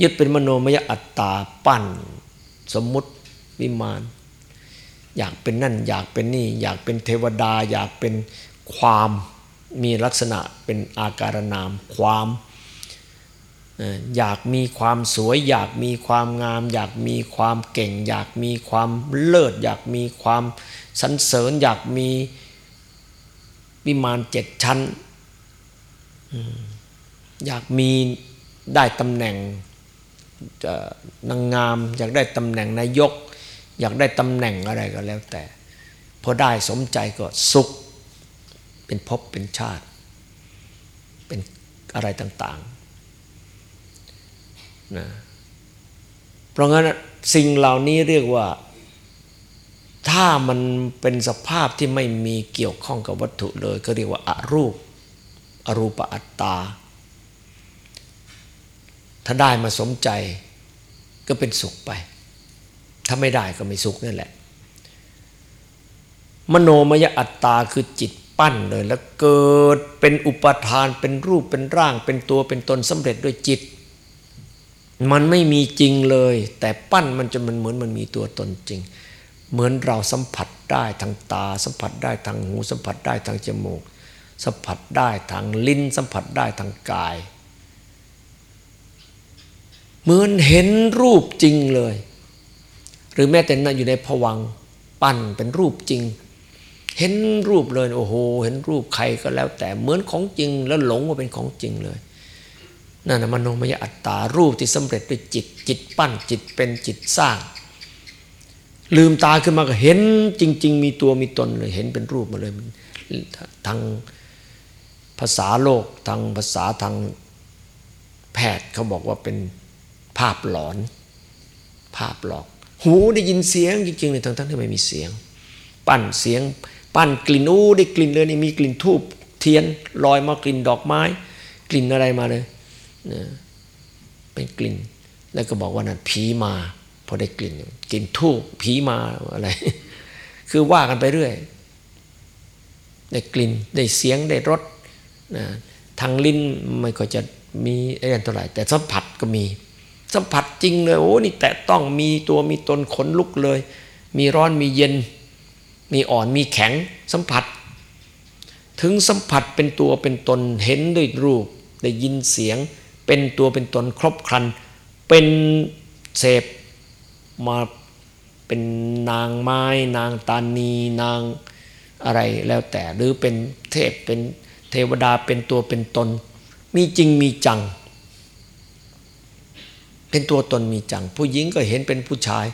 ยึดเป็นมโนมยอัตตาปั้น สมมุติวิมาน อยากเป็นนั่น อยากเป็นนี่ อยากเป็นเทวดา อยากเป็นความมีลักษณะเป็นอาการนามความอยากมีความสวย อยากมีความงาม อยากมีความเก่ง อยากมีความเลิศ อยากมีความสรรเสริญ อยากมีวิมานเจ็ดชั้น อยากมีได้ตำแหน่ง นางงาม อยากได้ตำแหน่งนายก อยากได้ตำแหน่งอะไรก็แล้วแต่ พอได้สมใจก็สุข เป็นภพเป็นชาติ เป็นอะไรต่างๆนะเพราะงั้นสิ่งเหล่านี้เรียกว่าถ้ามันเป็นสภาพที่ไม่มีเกี่ยวข้องกับวัตถุเลย ก็เรียกว่าอารูป อรูปอัตตา ถ้าได้มาสมใจก็เป็นสุขไป ถ้าไม่ได้ก็ไม่สุขนั่นแหละ มโนมยอัตตาคือจิตปั้นเลยแล้วเกิดเป็นอุปทานเป็นรูปเป็นร่าง เป็นตัวเป็นตนสำเร็จด้วยจิต มันไม่มีจริงเลย แต่ปั้นมันจะมันเหมือนมันมีตัวตนจริง เหมือนเราสัมผัสได้ทางตา สัมผัสได้ทางหูสัมผัสได้ทางจมูก สัมผัสได้ทางลิ้น สัมผัสได้ทางกาย เหมือนเห็นรูปจริงเลย หรือแม้แต่นั่นอยู่ในผวังปั้นเป็นรูปจริง เห็นรูปเลยโอ้โห เห็นรูปใครก็แล้ว แต่เหมือนของจริงแล้วหลงว่าเป็นของจริงเลยนั่นนะมโนมยอัตตารูปที่สำเร็จด้วยจิตจิตปั้นจิตเป็นจิตสร้าง ลืมตาขึ้นมาก็เห็นจริง ๆ มีตัวมีตนเลยเห็นเป็นรูปมาเลยทางภาษาโลกทางภาษาทางแพทย์เขาบอกว่าเป็น ภาพหลอน ภาพหลอก หูได้ยินเสียงจริงๆในทั้งทั้งที่ไม่มีเสียง ปั้นเสียง ปั้นกลิ่นอู้ได้กลิ่นเลยนี่มีกลิ่นทูบเทียนลอยมากลิ่นดอกไม้ กลิ่นอะไรมาเลยนะเป็นกลิ่น แล้วก็บอกว่านั่นผีมาพอได้กลิ่นกลิ่นทูบผีมาอะไร คือว่ากันไปเรื่อยได้กลิ่นได้เสียงได้รสนะทางลิ้นไม่ก็จะมีอะไรเท่าไหร่แต่สัมผัสก็มี สัมผัสจริงเลยโอ้นี่แต่ต้องมีตัวมีตนขนลุกเลย มีร้อนมีเย็น มีอ่อนมีแข็งสัมผัส ถึงสัมผัสเป็นตัวเป็นตนเห็นด้วยรูปได้ยินเสียง เป็นตัวเป็นตนครบครัน เป็นเสพมาเป็นนางไม้ นางตานีนางอะไรแล้วแต่หรือเป็นเทพเป็นเทวดาเป็นตัวเป็นตน มีจริงมีจัง เป็นตัวตนมีจัง ผู้หญิงก็เห็นเป็นผู้ชาย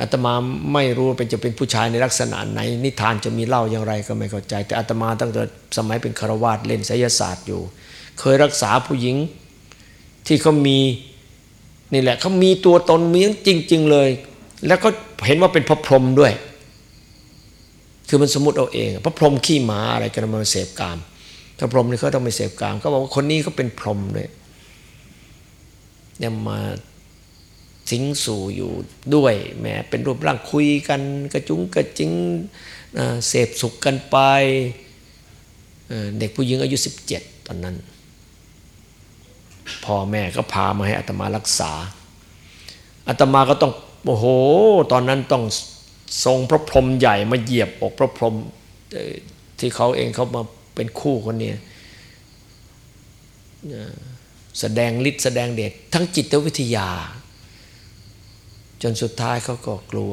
อาตมาไม่รู้เป็นจะเป็นผู้ชายในลักษณะไหน นิทานจะมีเล่าอย่างไรก็ไม่เข้าใจ แต่อาตมาตั้งแต่สมัยเป็นคารวาสเล่นไสยศาสตร์อยู่ เคยรักษาผู้หญิงที่เขามีนี่แหละเขามีตัวตนมีจริง ๆ เลย แล้วก็เห็นว่าเป็นพระพรหมด้วย คือมันสมมติเอาเอง พระพรหมขี้หมาอะไรกันมาเสพกามพระพรหมนี่เขาต้องไปเสพกามเขาบอกว่าคนนี้เขาเป็นพรหมเลย เนี่ยมาสิงสู่อยู่ด้วยแหมเป็นรูปร่างคุยกันกระจุงกระจิงเสพสุขกันไปเด็กผู้หญิงอายุ 17 ตอนนั้นพ่อแม่ก็พามาให้อัตมารักษาอัตมาก็ต้องโอ้โห ตอนนั้นต้องทรงพระพรหมใหญ่มาเหยียบอกพระพรหมที่เขาเองเขามาเป็นคู่คนนี้ แสดงฤทธิ์แสดงเดชทั้งจิตวิทยา จนสุดท้ายเขาก็กลัว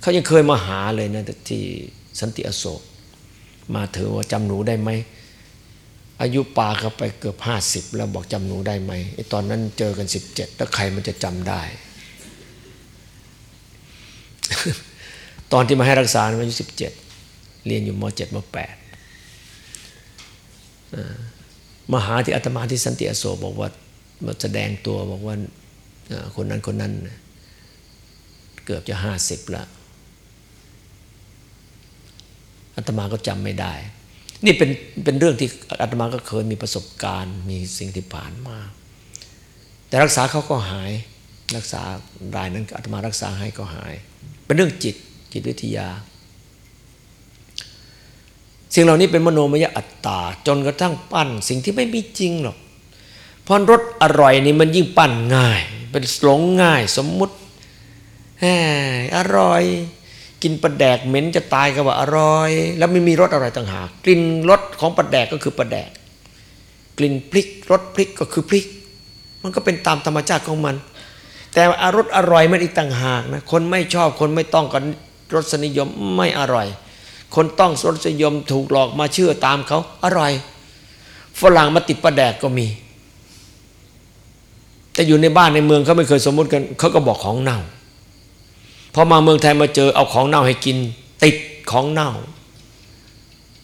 เขายังเคยมาหาเลยนะที่สันติอโศก มาเถอะว่าจำหนูได้ไหม อายุปาเขาไปเกือบห้าสิบแล้วบอกจำหนูได้ไหมไอ้ตอนนั้นเจอกันสิบเจ็ดแล้วใครมันจะจำได้ ตอนที่มาให้รักษาอายุสิบเจ็ดเรียนอยู่มเจ็ดมแปดมา มหาที่อาตมาที่สันติอโศกบอกว่ามาแสดงตัวบอกว่าคนนั้นคนนั้น เกือบจะห้าสิบแล้วอาตมาก็จำไม่ได้ นี่เป็นเป็นเรื่องที่อาตมาก็เคยมีประสบการณ์ มีสิ่งที่ผ่านมา แต่รักษาเขาก็หายรักษารายนั้นอาตมารักษาให้ก็หาย เป็นเรื่องจิตจิตวิทยา สิ่งเหล่านี้เป็นมโนมยอัตตา จนกระทั่งปั้น สิ่งที่ไม่มีจริงหรอกเพราะรสอร่อยนี่มันยิ่งปั้นง่าย เป็นหลงง่ายสมมุติแหมอร่อย กินปลาแดกเหม็นจะตายก็ว่าอร่อย แล้วไม่มีรสอะไรต่างหากกลิ่นรสของปลาแดกก็คือปลาแดก กลิ่นพริกรสพริกก็คือพริก มันก็เป็นตามธรรมชาติของมัน แต่อรสอร่อยมันอีกต่างหากนะคนไม่ชอบคนไม่ต้องกันรสนิยมไม่อร่อย คนต้องรสนิยมถูกหลอกมาเชื่อตามเขาอร่อย ฝรั่งมาติดปลาแดกก็มี แต่อยู่ในบ้านในเมืองเขาไม่เคยสมมติกันเขาก็บอกของเน่าพอมาเมืองไทยมาเจอเอาของเน่าให้กิน ติดของเน่า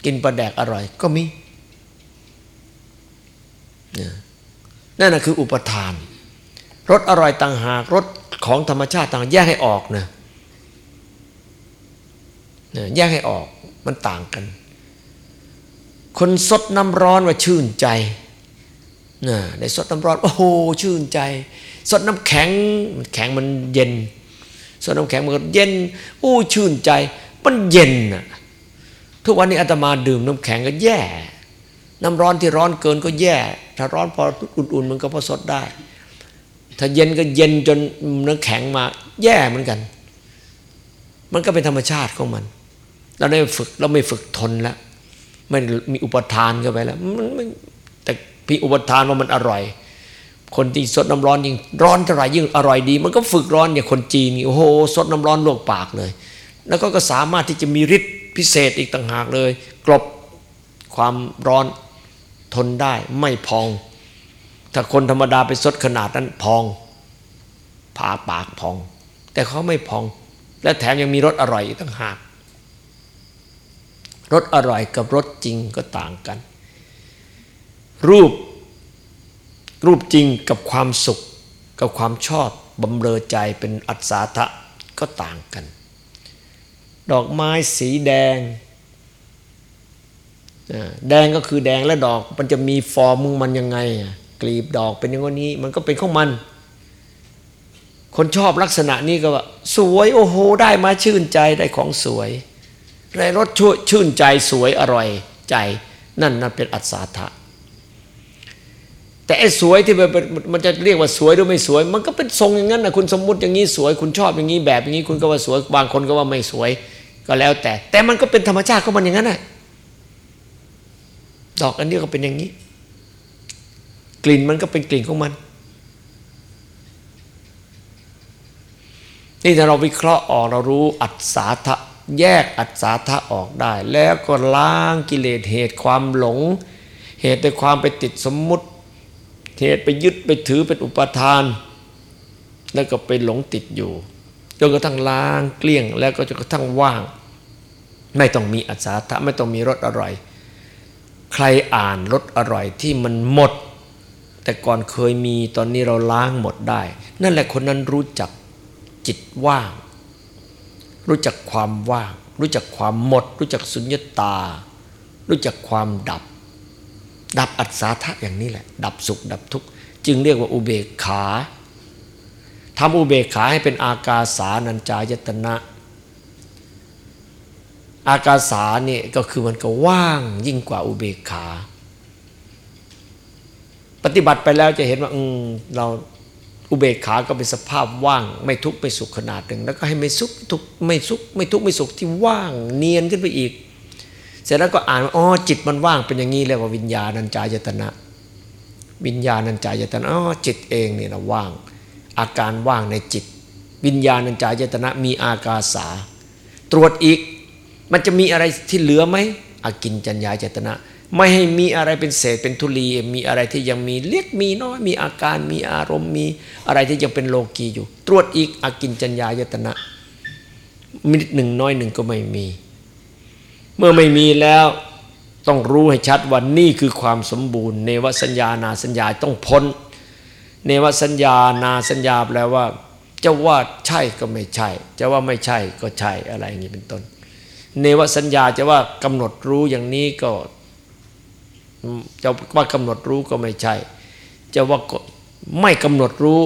กินปลาแดกอร่อย ก็มีนั่นนะคืออุปทานรสอร่อยต่างหากรสของธรรมชาติต่างแยกให้ออกนะแยกให้ออก มันต่างกัน คนสดน้ำร้อนว่าชื่นใจนะได้สดน้ำร้อนโอ้โหชื่นใจ สดน้ำแข็งแข็งมันเย็นส่วนน้ำแข็งมันเย็นอู้ชื่นใจ มันเย็นอะทุกวันนี้อาตมาดื่มน้ำแข็งก็แย่ น้ำร้อนที่ร้อนเกินก็แย่ ถ้าร้อนพออุ่นๆมันก็พอสดได้ ถ้าเย็นก็เย็นจนน้ำแข็งมาแย่เหมือนกัน มันก็เป็นธรรมชาติของมัน เราได้ฝึกเราไม่ฝึกทนแล้วไม่มีอุปทานกันไปแล้วมันแต่พี่อุปทานว่ามันอร่อย คนที่สดน้ำร้อนยิ่งร้อนเท่าไหร่ยิ่งอร่อยดี มันก็ฝึกร้อนอย่างคนจีนโอ้โหสดน้ำร้อนลวกปากเลย แล้วก็ก็สามารถที่จะมีฤทธิ์พิเศษอีกต่างหากเลย กลบความร้อนทนได้ไม่พอง ถ้าคนธรรมดาไปสดขนาดนั้นพองผาปากพอง แต่เขาไม่พอง และแถมยังมีรสอร่อยอีกต่างหาก รสอร่อยกับรสจริงก็ต่างกัน รูป รูปจริงกับความสุข กับความชอบบำเรอใจเป็นอัศทะก็ต่างกัน ดอกไม้สีแดง แดงก็คือแดงและดอกมันจะมีฟอร์มมันยังไง กลีบดอกเป็นอย่างนี้มันก็เป็นของมัน คนชอบลักษณะนี้ก็ว่า สวยโอ้โห ได้มาชื่นใจได้ของสวย ได้รสช่วยชื่นใจสวยอร่อยใจ นั่นนั่นเป็นอัศทะแต่ไอ้สวยที่มันมันจะเรียกว่าสวยหรือไม่สวย มันก็เป็นทรงอย่างนั้นนะคุณสมมุติอย่างนี้สวย คุณชอบอย่างนี้แบบอย่างนี้คุณก็ว่าสวยบางคนก็ว่าไม่สวย ก็แล้วแต่ แต่มันก็เป็นธรรมชาติของมันอย่างนั้นแหะดอกอันนี้ก็เป็นอย่างนี้ กลิ่นมันก็เป็นกลิ่นของมันนี่ถ้าเราวิเคราะห์ออกเรารู้อัศาทะ แยกอัศาทะออกได้ แล้วก็ล้างกิเลสเหตุความหลง เหตุในความไปติดสมมุติ เหตุไปยึดไปถือเป็นอุปทาน แล้วก็ไปหลงติดอยู่จนกระทั่งล้างเกลี้ยง แล้วก็จนกระทั่งว่าง ไม่ต้องมีอัศทะไม่ต้องมีรสอร่อย ใครอ่านรสอร่อยที่มันหมด แต่ก่อนเคยมีตอนนี้เราล้างหมดได้ นั่นแหละคนนั้นรู้จักจิตว่าง รู้จักความว่าง รู้จักความหมด รู้จักสุญญตา รู้จักความดับ ดับอัศทะอย่างนี้แหละ ดับสุขดับทุกข์จึงเรียกว่าอุเบกขาทำอุเบกขาให้เป็นอากาสานัญจายตนะ อากาสาเนี่ยก็คือมันก็ว่างยิ่งกว่าอุเบกขา ปฏิบัติไปแล้วจะเห็นว่าอืมเรา อุเบกขาก็เป็นสภาพว่าง ไม่ทุกข์ไม่สุขขนาดหนึ่ง แล้วก็ให้ไม่สุขทุกไม่สุขไม่ทุกข์ไม่สุขที่ว่างเนียนขึ้นไปอีก เสร็จแล้วก็อ่านว่าอ๋อจิตมันว่างเป็นอย่างนี้เรียกว่าวิญญาณัญจายตนะ วิญญาณัญจายตนะอ๋อจิตเองเนี่ยนะว่าง อาการว่างในจิต วิญญาณัญจายตนะมีอากาสา ตรวจอีก มันจะมีอะไรที่เหลือไหมอากินจัญญาจตนะ ไม่ให้มีอะไรเป็นเศษเป็นทุลี มีอะไรที่ยังมีเล็กมีน้อยมีอาการมีอารมณ์มีอะไรที่ยังเป็นโลกีอยู่ ตรวจอีกอากินจัญญายตนะมิดหนึ่งน้อยหนึ่งก็ไม่มี เมื่อไม่มีแล้วต้องรู้ให้ชัดว่านี่คือความสมบูรณ์ เนวสัญญานาสัญญาต้องพ้น เนวสัญญานาสัญญาแปลว่าจะว่าใช่ก็ไม่ใช่ จะว่าไม่ใช่ก็ใช่อะไรอย่างนี้เป็นต้น เนวสัญญาจะว่ากำหนดรู้อย่างนี้ก็ จะว่ากำหนดรู้ก็ไม่ใช่ จะว่าไม่กำหนดรู้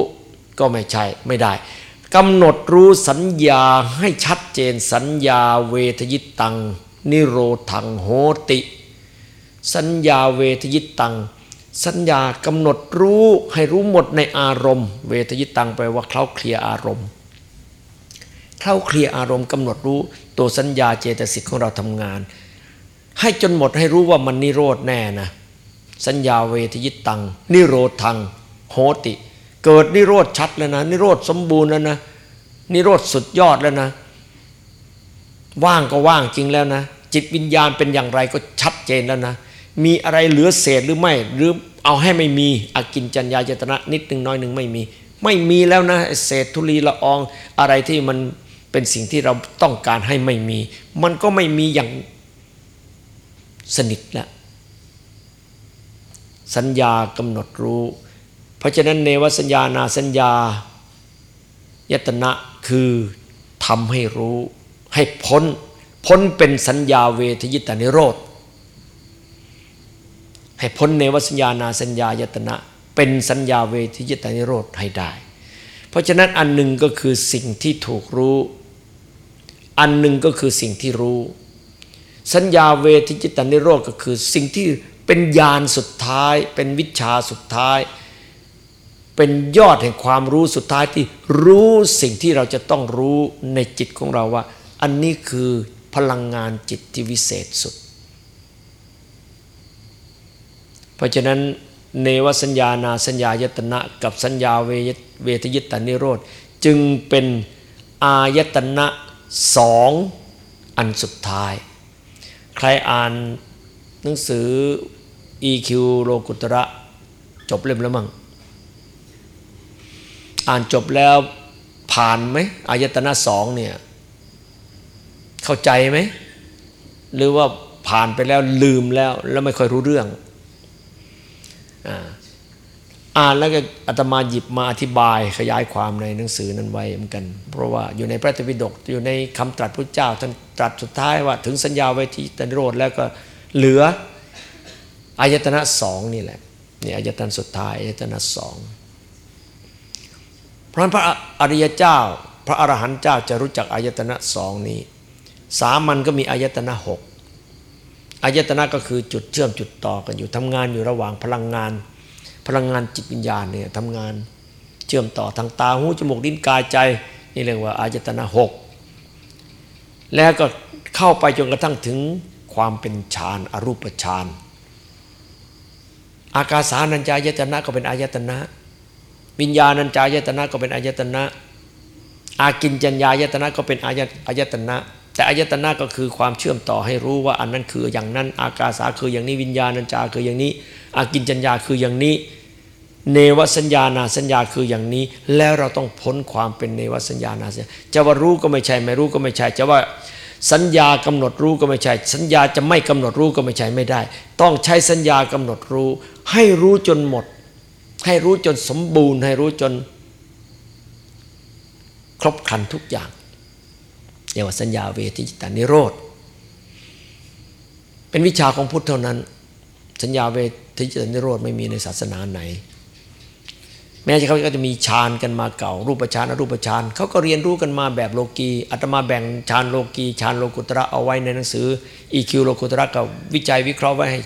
ก็ไม่ใช่ไม่ได้กำหนดรู้สัญญาให้ชัดเจนสัญญาเวทยิตตัง นิโรธังโหติ สัญญาเวทยิตตัง สัญญากำหนดรู้ให้รู้หมดในอารมณ์ เวทยิตังไปลว่าเคล้าเคลียอารมณ์เคล้าเคลียอารมณ์กำหนดรู้ตัวสัญญาเจตสิกของเราทำงาน ให้จนหมดให้รู้ว่ามันนิโรธแน่นะ สัญญาเวทยิตัง นิโรธัง โหติ เกิดนิโรธชัดแล้วนะ นิโรธสมบูรณ์แล้วนะ นิโรธสุดยอดแล้วนะ ว่างก็ว่างจริงแล้วนะ จิตวิญญาณเป็นอย่างไรก็ชัดเจนแล้วนะ มีอะไรเหลือเศษหรือไม่ หรือเอาให้ไม่มีอากินจัญญาเจตนะนิดหนึ่งน้อยหนึ่งไม่มี ไม่มีแล้วนะเศษทุลีละอองอะไรที่มันเป็นสิ่งที่เราต้องการให้ไม่มี มันก็ไม่มีอย่าง สนิทแล้วสัญญากำหนดรู้ เพราะฉะนั้นเนวสัญญานาสัญญายตนะคือทำให้รู้ให้พ้น พ้นเป็นสัญญาเวทยิตานิโรธ ให้พ้นในวสัญญานาสัญญายตนะ เป็นสัญญาเวทยิตานิโรธให้ได้ เพราะฉะนั้นอันหนึ่งก็คือสิ่งที่ถูกรู้ อันหนึ่งก็คือสิ่งที่รู้ สัญญาเวทิจิตานิโรธก็คือ สิ่งที่เป็นญาณสุดท้าย เป็นวิชาสุดท้าย เป็นยอดแห่งความรู้สุดท้ายที่รู้สิ่งที่เราจะต้องรู้ในจิตของเราว่า อันนี้คือพลังงานจิตที่วิเศษสุด เพราะฉะนั้นเนวสัญญานาสัญญายตนะกับสัญญาเวทยิตานิโรธจึงเป็นอายตนะสองอันสุดท้าย ใครอ่านหนังสือ EQ โลกุตระ จบเล่มแล้วมั้งอ่านจบแล้วผ่านไหมอายตนะสองเนี่ย เข้าใจไหม หรือว่าผ่านไปแล้วลืมแล้ว แล้วไม่ค่อยรู้เรื่องอ่ อ่านแล้วก็อาตมาหยิบมาอธิบายขยายความในหนังสือนั้นไว้เหมือนกัน เพราะว่าอยู่ในพระธรรมปิฎกอยู่ในคำตรัสพระเจ้าท่านตรัสสุดท้ายว่าถึงสัญญาไว้ที่ตันโรธแล้วก็เหลืออายตนะสองนี่แหละนี่อายตนะสุดท้ายอายตนะสองเพราะพระอริยเจ้า พระอรหันต์เจ้าจะรู้จักอายตนะสองนี้ สามัญก็มีอายตนะหกอายตนะก็คือจุดเชื่อมจุดต่อกันอยู่ทำงานอยู่ระหว่างพลังงาน พลังงานจิตวิญญาณเนี่ยทำงานเชื่อมต่อทางตาหูจมูกลิ้นกายใจ นี่เรียกว่าอายตนะหกแล้วก็เข้าไปจนกระทั่งถึงความเป็นฌานอรูปฌานอากาสานัญจายตนะก็เป็นอายตนะ วิญญาณัญจายตนะก็เป็นอายตนะ อากินจัญญายตนะก็เป็นอายตนะ แต่อายตนะก็คือความเชื่อมต่อให้รู้ว่าอันนั้นคืออย่างนั้น อากาสาคืออย่างนี้วิญญาณัญจาคืออย่างนี้ อากินจัญญาคืออย่างนี้ เนวสัญญานาสัญญาคืออย่างนี้ แล้วเราต้องพ้นความเป็นเนวสัญญานาสัญญาจะว่ารู้ก็ไม่ใช่ไม่รู้ก็ไม่ใช่จะว่าสัญญากำหนดรู้ก็ไม่ใช่ สัญญาจะไม่กำหนดรู้ก็ไม่ใช่ไม่ได้ ต้องใช้สัญญากำหนดรู้ ให้รู้จนหมด ให้รู้จนสมบูรณ์ ให้รู้จน ครบครันทุกอย่าง เรียกว่าสัญญาเวทิจิตานิโรธ เป็นวิชาของพุทธเท่านั้น สัญญาเวทิจิตานิโรธไม่มีในศาสนาไหน แม้จะเขาก็จะมีฌานกันมาเก่า รูปฌานอรูปฌานเขาก็เรียนรู้กันมาแบบโลกีอาตมาแบ่งฌานโลกีฌานโลกุตระเอาไว้ในหนังสือ EQ โลกุตระกับวิจัยวิเคราะห์ไว้ให้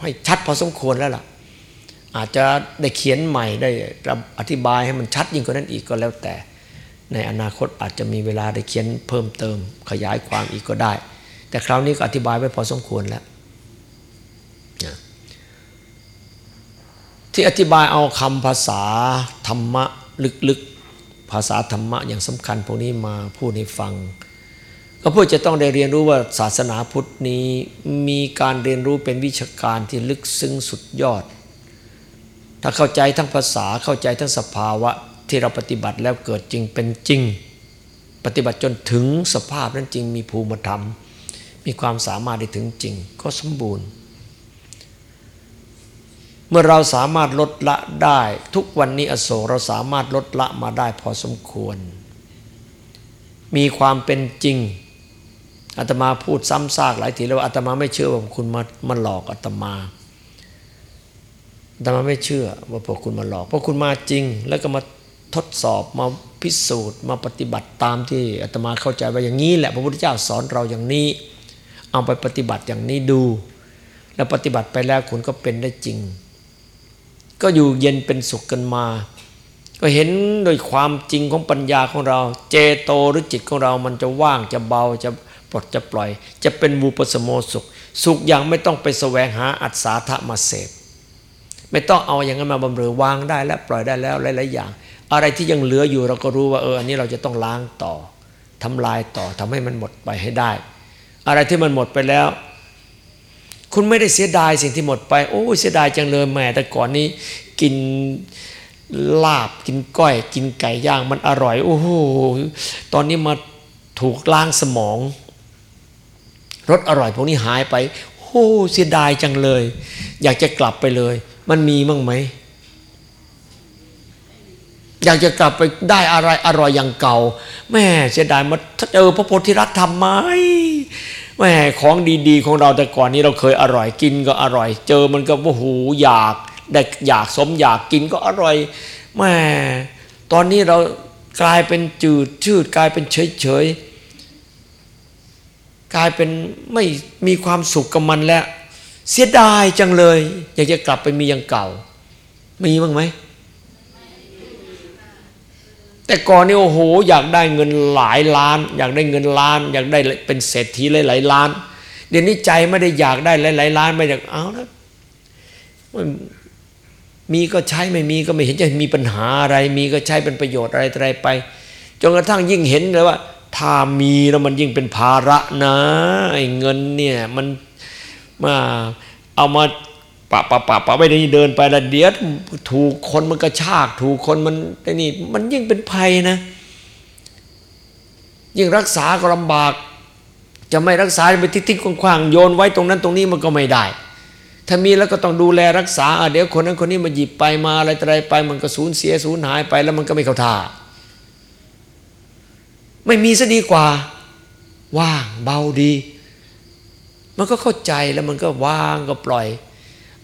ให้ชัดพอสมควรแล้วล่ะ อาจจะได้เขียนใหม่ได้อธิบายให้มันชัดยิ่งกว่านั้นอีกก็แล้วแต่ ในอนาคตอาจจะมีเวลาได้เขียนเพิ่มเติม ขยายความอีกก็ได้ แต่คราวนี้ก็อธิบายไว้พอสมควรแล้วที่อธิบายเอาคำภาษาธรรมะลึกๆ ภาษาธรรมะอย่างสำคัญพวกนี้มาพูดให้ฟัง ก็เพื่อจะต้องได้เรียนรู้ว่าศาสนาพุทธนี้มีการเรียนรู้เป็นวิชาการที่ลึกซึ้งสุดยอด ถ้าเข้าใจทั้งภาษาเข้าใจทั้งสภาวะ ที่เราปฏิบัติแล้วเกิดจริงเป็นจริง ปฏิบัติจนถึงสภาพนั้นจริงมีภูมิธรรม มีความสามารถได้ถึงจริง ก็สมบูรณ์ เมื่อเราสามารถลดละได้ ทุกวันนี้อโศกเราสามารถลดละมาได้พอสมควร มีความเป็นจริงอาตมาพูดซ้ำซากหลายทีแล้วอาตมาไม่เชื่อว่าคุณมามาหลอกอาตมาอาตมาไม่เชื่อว่าพวกคุณมาหลอกเพราะคุณมาจริง แล้วก็มา ทดสอบมาพิสูจน์มาปฏิบัติตามที่อาตมาเข้าใจว่าอย่างนี้แหละพระพุทธเจ้าสอนเราอย่างนี้ เอาไปปฏิบัติอย่างนี้ดู แล้วปฏิบัติไปแล้วคุณก็เป็นได้จริง ก็อยู่เย็นเป็นสุขกันมา ก็เห็นโดยความจริงของปัญญาของเรา เจโตหรือจิตของเรามันจะว่างจะเบาจะปลดจะปล่อย จะเป็นวูปสโมสุข สุขอย่างไม่ต้องไปแสวงหาอัศาธมาเสพไม่ต้องเอาอย่างนั้นมาบำเรอวางได้แล้วปล่อยได้แล้วหลายๆอย่าง อะไรที่ยังเหลืออยู่เราก็รู้ว่าเอออันนี้เราจะต้องล้างต่อทำลายต่อทำให้มันหมดไปให้ได้ อะไรที่มันหมดไปแล้ว คุณไม่ได้เสียดายสิ่งที่หมดไป โอ้เสียดายจังเลยแม่แต่ก่อนนี้ กินลาบกินก้อย กินไก่ย่างมันอร่อย โอ้โหตอนนี้มาถูกล้างสมองรสอร่อยพวกนี้หายไปโอ้เสียดายจังเลย อยากจะกลับไปเลย มันมีมั้งไหม อยากจะกลับไปได้อะไรอร่อยอย่างเก่า แม่เสียดายมาเจอพระโพธิรัตน์ทำไมแม่ของดีๆ ของเราแต่ก่อนนี้เราเคยอร่อยกินก็อร่อย เจอมันก็โอ้โหอยากได้อยากสมอยากกินก็อร่อยแม่ตอนนี้เรากลายเป็นจืดชืดกลายเป็นเฉยๆกลายเป็นไม่มีความสุขกับมันแล้ว เสียดายจังเลย อยากจะกลับไปมีอย่างเก่า มีบ้างไหม แต่ก่อนนี่โอ้โห อยากได้เงินหลายล้าน อยากได้เงินล้าน อยากได้เป็นเศรษฐีหลายๆล้าน เดี๋ยวนี้ใจไม่ได้อยากได้หลายๆล้านไม่อยากเอาแล้วมีก็ใช้ไม่มีก็ไม่เห็นจะมีปัญหาอะไร มีก็ใช้เป็นประโยชน์อะไรอะไรไปจนกระทั่งยิ่งเห็นเลยว่า ถ้ามีแล้วมันยิ่งเป็นภาระนะไอ้เงินเนี่ยมันมาเอามา ปะปะปะปะไปนี่เดินไปแล้วเดียวถูกคนมันกระชาก ถูกคนมันไอ้นี่มันยิ่งเป็นภัยนะ ยิ่งรักษาก็ลำบาก จะไม่รักษาไปทิ้งๆคว้างๆโยนไว้ตรงนั้นตรงนี้มันก็ไม่ได้ ถ้ามีแล้วก็ต้องดูแลรักษาเดี๋ยวคนนั้นคนนี้มาหยิบไปมาอะไรอะไรไป มันก็สูญเสียสูญหายไปแล้วมันก็ไม่เข้าท่าไม่มีซะดีกว่า ว่างเบาดี มันก็เข้าใจแล้วมันก็ว่างก็ปล่อย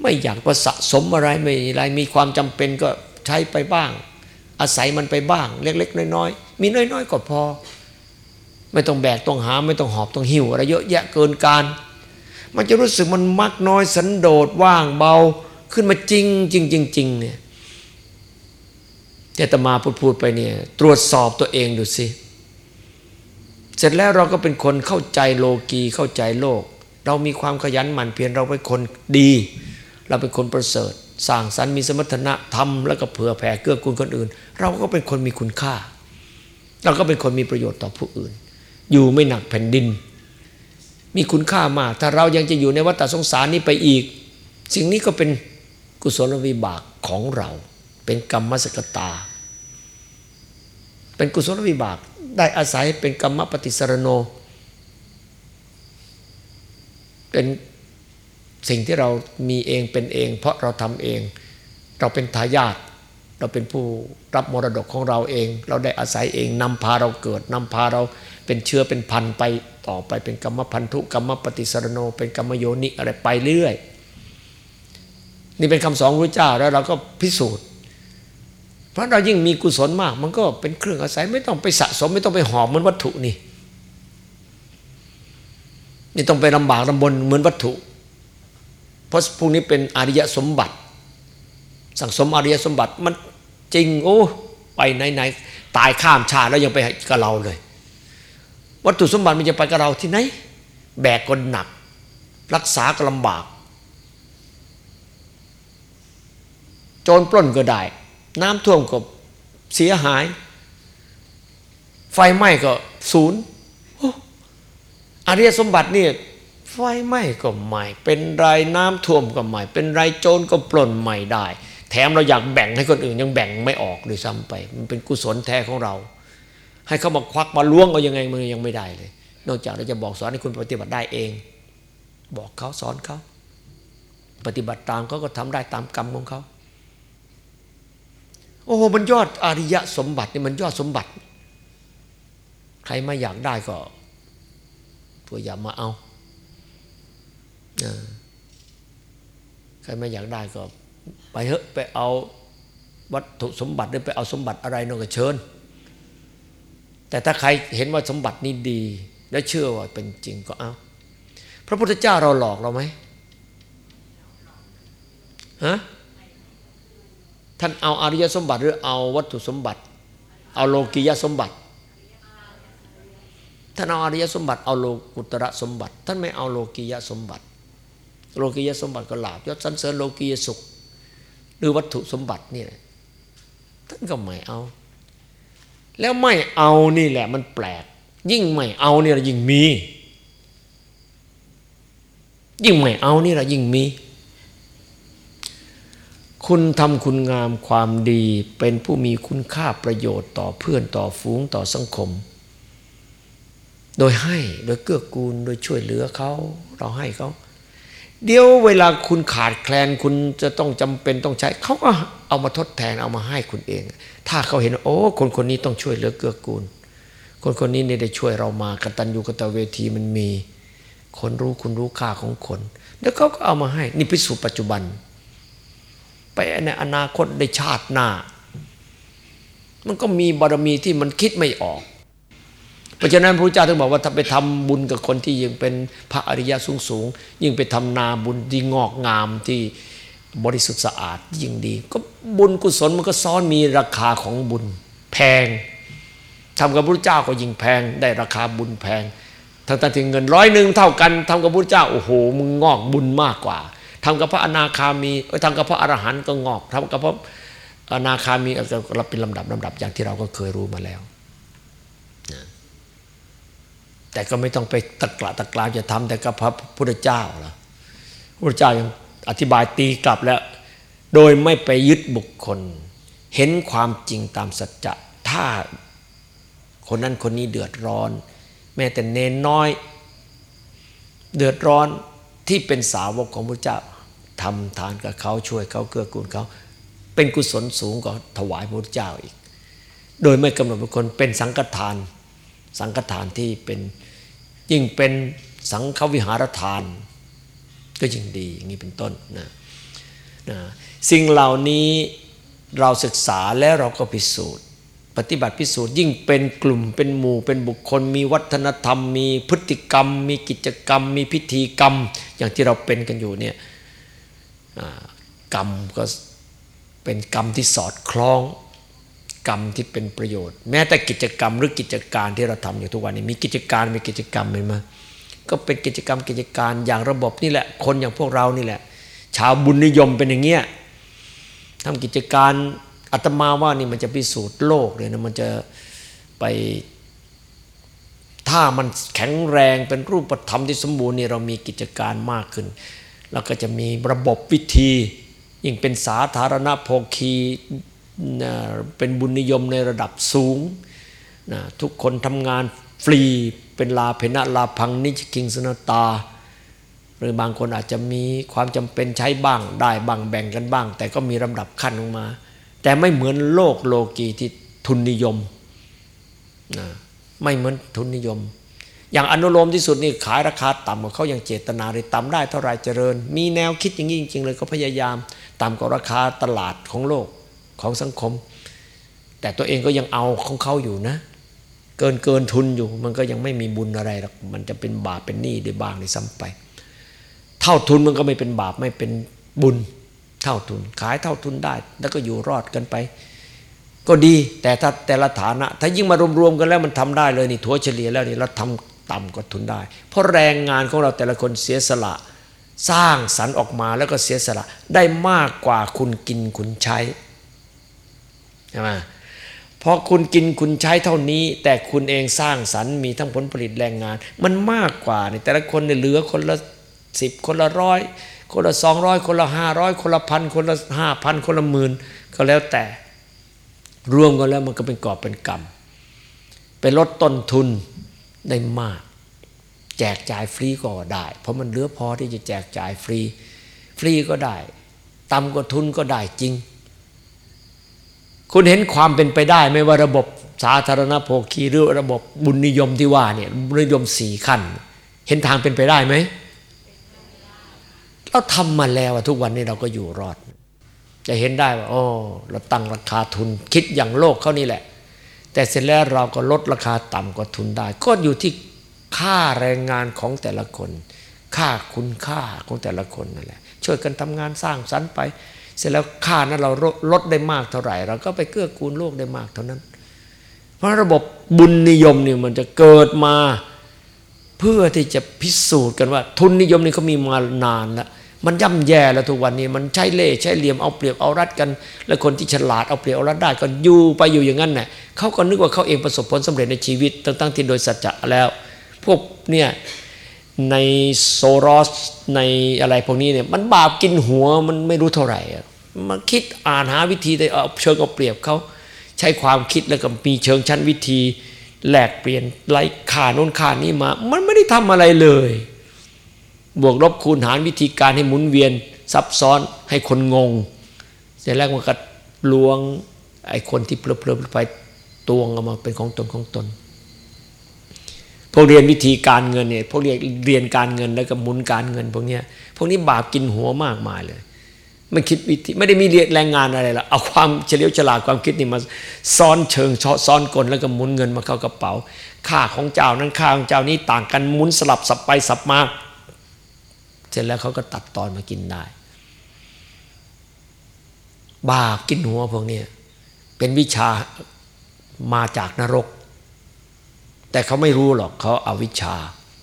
ไม่อยากว่าสะสมอะไรไม่อะไรมีความจำเป็นก็ใช้ไปบ้าง อาศัยมันไปบ้าง เล็ก ๆ น้อยๆมีน้อยๆก็พอ ไม่ต้องแบกต้องหา ไม่ต้องหอบต้องหิวอะไรเยอะแยะเกินการ มันจะรู้สึกมันมักน้อยสันโดษว่างเบาขึ้นมาจริงจริงจริงจริงเนี่ยแต่ตมาพูดพูดไปเนี่ยตรวจสอบตัวเองดูสิเสร็จแล้วเราก็เป็นคนเข้าใจโลกีเข้าใจโลก เรามีความขยันหมั่นเพียรเราเป็นคนดี เราเป็นคนประเสริฐสร้างสรรค์มีสมรรถนะทำแล้วก็เผื่อแผ่เกื้อกูลคนอื่น เราก็เป็นคนมีคุณค่า เราก็เป็นคนมีประโยชน์ต่อผู้อื่น อยู่ไม่หนักแผ่นดิน มีคุณค่ามาก ถ้าเรายังจะอยู่ในวัฏสงสารนี้ไปอีก สิ่งนี้ก็เป็นกุศลวิบากของเรา เป็นกรรมสกตา เป็นกุศลวิบากได้อาศัยเป็นกรรมปฏิสรโน เป็น สิ่งที่เรามีเองเป็นเอง เพราะเราทำเอง เราเป็นทายาทเราเป็นผู้รับมรดกของเราเอง เราได้อาศัยเองนำพาเราเกิดนำพาเราเป็นเชื้อเป็นพันไปต่อไปเป็นกรรมพันธุกรรมปฏิสรโน เป็นกรรมโยนิอะไรไปเรื่อย นี่เป็นคำสอนพระเจ้าแล้วเราก็พิสูจน์ เพราะเรายิ่งมีกุศลมาก มันก็เป็นเครื่องอาศัยไม่ต้องไปสะสม ไม่ต้องไปหอบเหมือนวัตถุนี่ นี่ต้องไปลำบากลำบนเหมือนวัตถุ ราะพวกนี้เป็นอริยสมบัติ สั่งสมอริยสมบัติมันจริงโอ้ไปไหนไหนตายข้ามชาติแล้วยังไปกับเราเลย วัตถุสมบัติมันจะไปกับเราที่ไหน แบกก็หนัก รักษาก็ลำบาก โจรปล้นก็ได้ น้ำท่วมก็เสียหาย ไฟไหม้ก็ศูนย์อริยสมบัตินี่ ไฟไหม้ก็ไม่ เป็นไรน้ำท่วมก็ไม่ เป็นไรโจรก็ปล้นไม่ได้ แถมเราอยากแบ่งให้คนอื่นยังแบ่งไม่ออกด้วยซ้ำไป มันเป็นกุศลแท้ของเรา ให้เขามาควักมาล้วงเอายังไงมันยังไม่ได้เลย นอกจากเราจะบอกสอนให้คุณปฏิบัติได้เอง บอกเขาสอนเขาปฏิบัติตามเขาก็ทำได้ตามกรรมของเขาโอ้โหมันยอดอริยสมบัตินี่มันยอดสมบัติ ใครไม่อยากได้ก็พื่ออย่ามาเอา ใครไม่อยากได้ก็ ไปเถอะไปเอาวัตถุสมบัติหรือไปเอาสมบัติอะไรนก็เชิญ แต่ถ้าใครเห็นว่าสมบัตินี้ดี และเชื่อว่าเป็นจริงก็เอา พระพุทธเจ้าเราหลอกเราไหมฮะท่านเอาอริยสมบัติหรือเอาวัตถุสมบัติ เอาโลกียสมบัติท่านเอาอริยสมบัติเอาโลกุตระสมบัติ ท่านไม่เอาโลกียสมบัติ โลกียสมบัติก็ลาบยศสันเสริญโลกียสุข หรือวัตถุสมบัตินี่แหละท่านก็ไม่เอา แล้วไม่เอานี่แหละมันแปลก ยิ่งไม่เอานี่แหละยิ่งมี ยิ่งไม่เอานี่แหละยิ่งมี คุณทำคุณงามความดีเป็นผู้มีคุณค่าประโยชน์ต่อเพื่อนต่อฝูงต่อสังคมโดยให้โดยเกื้อกูลโดยช่วยเหลือเขา เราให้เขา เดี๋ยวเวลาคุณขาดแคลนคุณจะต้องจำเป็นต้องใช้ เขาก็เอามาทดแทนเอามาให้คุณเอง ถ้าเขาเห็นโอ้คนคนนี้ต้องช่วยเหลือเกื้อกูล คนคนนี้เนี่ยได้ช่วยเรามากตัญญูกตเวทีมันมี คนรู้คุณรู้ค่าของคน แล้วเขาก็เอามาให้นี่พิสูจน์ปัจจุบัน ไปในอนาคตในชาติหน้า มันก็มีบารมีที่มันคิดไม่ออก ราะฉะนั้นพระเจ้าถึงบอกว่าถ้าไปทำบุญกับคนที่ยังเป็นพระอริยะสูงสูงยิ่งไปทำนาบุญที่งอกงามที่บริสุทธิ์สะอาดยิ่งดี ก็บุญกุศลมันก็ซ้อนมีราคาของบุญแพงทำกับพระเจ้าก็ยิ่งแพงได้ราคาบุญแพงทั้งที่ถึงเงินร้อยหนึ่งเท่ากันทำกับพระเจ้าโอ้โหมึงงอกบุญมากกว่าทำกับพระอนาคามีทำกับพระอรหันต์ก็งอกทำกับพระอนาคามีเราเป็นลำดับลำดับอย่างที่เราก็เคยรู้มาแล้ว แต่ก็ไม่ต้องไปตะกละตะกลาจะทำแต่กับพระพุทธเจ้าล่ะพระพุทธเจ้ายังอธิบายตีกลับแล้ว โดยไม่ไปยึดบุคคล เห็นความจริงตามสัจจะถ้าคนนั้นคนนี้เดือดร้อน แม้แต่เนนน้อย เดือดร้อนที่เป็นสาวกของพระเจ้าทำทานกับเขาช่วยเขาเกื้อกูลเขาเป็นกุศลสูงกว่าถวายพระเจ้าอีก โดยไม่กำหนดบุคคลเป็นสังฆทาน สังฆทานที่เป็น ยิ่งเป็นสังฆวิหารทาน ก็ยิ่งดีอย่างนี้เป็นต้นนะนะสิ่งเหล่านี้เราศึกษาแล้วเราก็พิสูจน์ ปฏิบัติพิสูจน์ยิ่งเป็นกลุ่มเป็นหมู่เป็นบุคคล มีวัฒนธรรม มีพฤติกรรม มีกิจกรรม มีพิธีกรรม อย่างที่เราเป็นกันอยู่เนี่ยกรรมก็เป็นกรรมที่สอดคล้อง กรรมที่เป็นประโยชน์ แม้แต่กิจกรรมหรือกิจการที่เราทำอยู่ทุกวันนี้ มีกิจการมีกิจกรรมไหมมาก็เป็นกิจกรรมกิจการอย่างระบบนี่แหละ คนอย่างพวกเรานี่แหละ ชาวบุญนิยมเป็นอย่างเงี้ยทำกิจการอาตมาว่านี่มันจะพิสูจน์โลกเลยนะมันจะไปถ้ามันแข็งแรงเป็นรูปธรรมที่สมบูรณ์นี่เรามีกิจการมากขึ้นเราก็จะมีระบบวิธี ยิ่งเป็นสาธารณโภคี เป็นบุญนิยมในระดับสูงนะทุกคนทำงานฟรีเป็นลาเพนะลาพังนิจคิงสนตา หรือบางคนอาจจะมีความจำเป็นใช้บ้างได้บ้างแบ่งกันบ้าง แต่ก็มีลำดับขั้นลงมา แต่ไม่เหมือนโลกโลกีที่ทุนนิยมนะไม่เหมือนทุนนิยม อย่างอนุโลมที่สุดนี่ขายราคาต่ำกว่าเขาอย่างเจตนาเลยต่ำได้เท่าไรเจริญ มีแนวคิดอย่างนี้จริงๆเลยก็พยายามต่ำกว่าราคาตลาดของโลก ของสังคม แต่ตัวเองก็ยังเอาของเขาอยู่นะ เกินเกินทุนอยู่ มันก็ยังไม่มีบุญอะไรหรอกมันจะเป็นบาปเป็นหนี้ได้บ้างในซ้ำไป เท่าทุนมันก็ไม่เป็นบาปไม่เป็นบุญ เท่าทุนขายเท่าทุนได้ แล้วก็อยู่รอดกันไป ก็ดีแต่ถ้าแต่ละฐานะ ถ้ายิ่งมารวมๆกันแล้วมันทำได้เลยนี่ถัวเฉลี่ยแล้วนี่เราทำต่ำกว่าทุนได้ เพราะแรงงานของเราแต่ละคนเสียสละสร้างสรรค์ออกมาแล้วก็เสียสละได้มากกว่าคุณกินคุณใช้ ใช่ไหมพอคุณกินคุณใช้เท่านี้ แต่คุณเองสร้างสรรค์มีทั้งผลผลิตแรงงาน มันมากกว่านี่แต่ละคนเนี่ยเหลือคนละสิบคนละร้อยคนละสองร้อยคนละห้าร้อยคนละพันคนละห้าพันคนละหมื่นก็แล้วแต่ รวมกันแล้วมันก็เป็นกอบเป็นกรรมไปลดต้นทุนได้มาก แจกจ่ายฟรีก็ได้ เพราะมันเหลือพอที่จะแจกจ่ายฟรี ฟรีก็ได้ต่ำกว่าทุนก็ได้จริง คุณเห็นความเป็นไปได้ไหมว่าระบบสาธารณโภคีหรือระบบบุญนิยมที่ว่าเนี่ยบุญนิยมสี่ขั้น เห็นทางเป็นไปได้ไหมเราทำมาแล้วทุกวันนี้เราก็อยู่รอด จะเห็นได้ว่าโอ้เราตั้งราคาทุนคิดอย่างโลกเขานี่แหละ แต่เสร็จแล้วเราก็ลดราคาต่ำกว่าทุนได้ ก็อยู่ที่ค่าแรงงานของแต่ละคน ค่าคุณค่าของแต่ละคนนั่นแหละช่วยกันทำงานสร้างสรรค์ไป เสร็จแล้วค่านั้นเราลดได้มากเท่าไหร่ เราก็ไปเกื้อกูลโลกได้มากเท่านั้น เพราะระบบบุญนิยมเนี่ยมันจะเกิดมา เพื่อที่จะพิสูจน์กันว่า ทุนนิยมนี่เขามีมานานแล้วมันย่ำแย่แล้วทุกวันนี้มันใช้เล่ใช้เหลี่ยมเอาเปรียบเอารัดกัน แล้วคนที่ฉลาดเอาเปรียบเอารัดได้ก็อยู่ไปอยู่อย่างนั้นแหละเขาก็นึกว่าเขาเองประสบผลสำเร็จในชีวิตตั้งๆที่โดยสัจจะแล้ว พวกเนี่ย ในโซรอสในอะไรพวกนี้เนี่ยมันบาปกินหัวมันไม่รู้เท่าไหร่มันคิดอ่านหาวิธีได้เอาเชิงเอาเปรียบเขาใช้ความคิดแล้วก็มีเชิงชั้นวิธีแหลกเปลี่ยนไล่ขาโน้นขานี้มา มันไม่ได้ทำอะไรเลย บวกลบคูณหารวิธีการให้หมุนเวียนซับซ้อนให้คนงงเสร็จแล้วมันก็ลวงไอ้คนที่เพลิดไปตวงออกมาเป็นของตนของตน พวกเรียนวิธีการเงินเนี่ยพวกเรียนเรียนการเงินแล้วก็หมุนการเงินพวกเนี้ยพวกนี้บาปกินหัวมากมายเลยไม่คิดวิธีไม่ได้มีเรียนแรงงานอะไรละเอาความเฉลียวฉลาดความคิดนี่มาซ้อนเชิงซ้อนกลแล้วก็หมุนเงินมาเข้ากระเป๋าค่าของเจ้านั้นค่าของเจ้านี้ต่างกันหมุนสลับสับไปสับมาเสร็จแล้วเขาก็ตัดตอนมากินได้ บาปกินหัวพวกนี้เป็นวิชามาจากนรก แต่เขาไม่รู้หรอกเขาเอาวิชา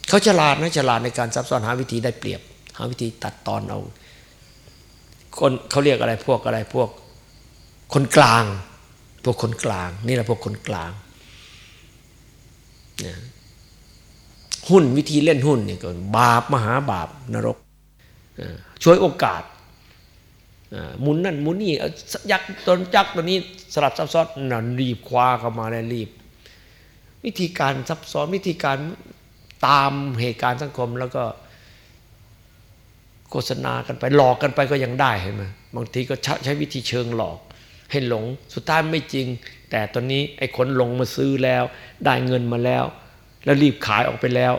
เขาฉลาดนะฉลาดในการซับซ้อนหาวิธีได้เปรียบ หาวิธีตัดตอนเอาคนเขาเรียกอะไรพวกอะไรพวกคนกลาง พวกคนกลาง นี่แหละพวกคนกลางหุ้นวิธีเล่นหุ้นเนี่ยก็บาปมหาบาปนรกช่วยโอกาสหมุนนั่นหมุนนี่ยักตนจักตัวนี้สลับซับซ้อนนั่นรีบคว้าเข้ามาแล้วรีบ วิธีการซับซ้อนวิธีการตามเหตุการณ์สังคมแล้วก็โฆษณากันไปหลอกกันไปก็ยังได้เห็นไหมบางทีก็ใช้วิธีเชิงหลอก ให้หลงสุดท้ายไม่จริง แต่ตอนนี้ไอ้คนลงมาซื้อแล้ว ได้เงินมาแล้ว แล้วรีบขายออกไปแล้ว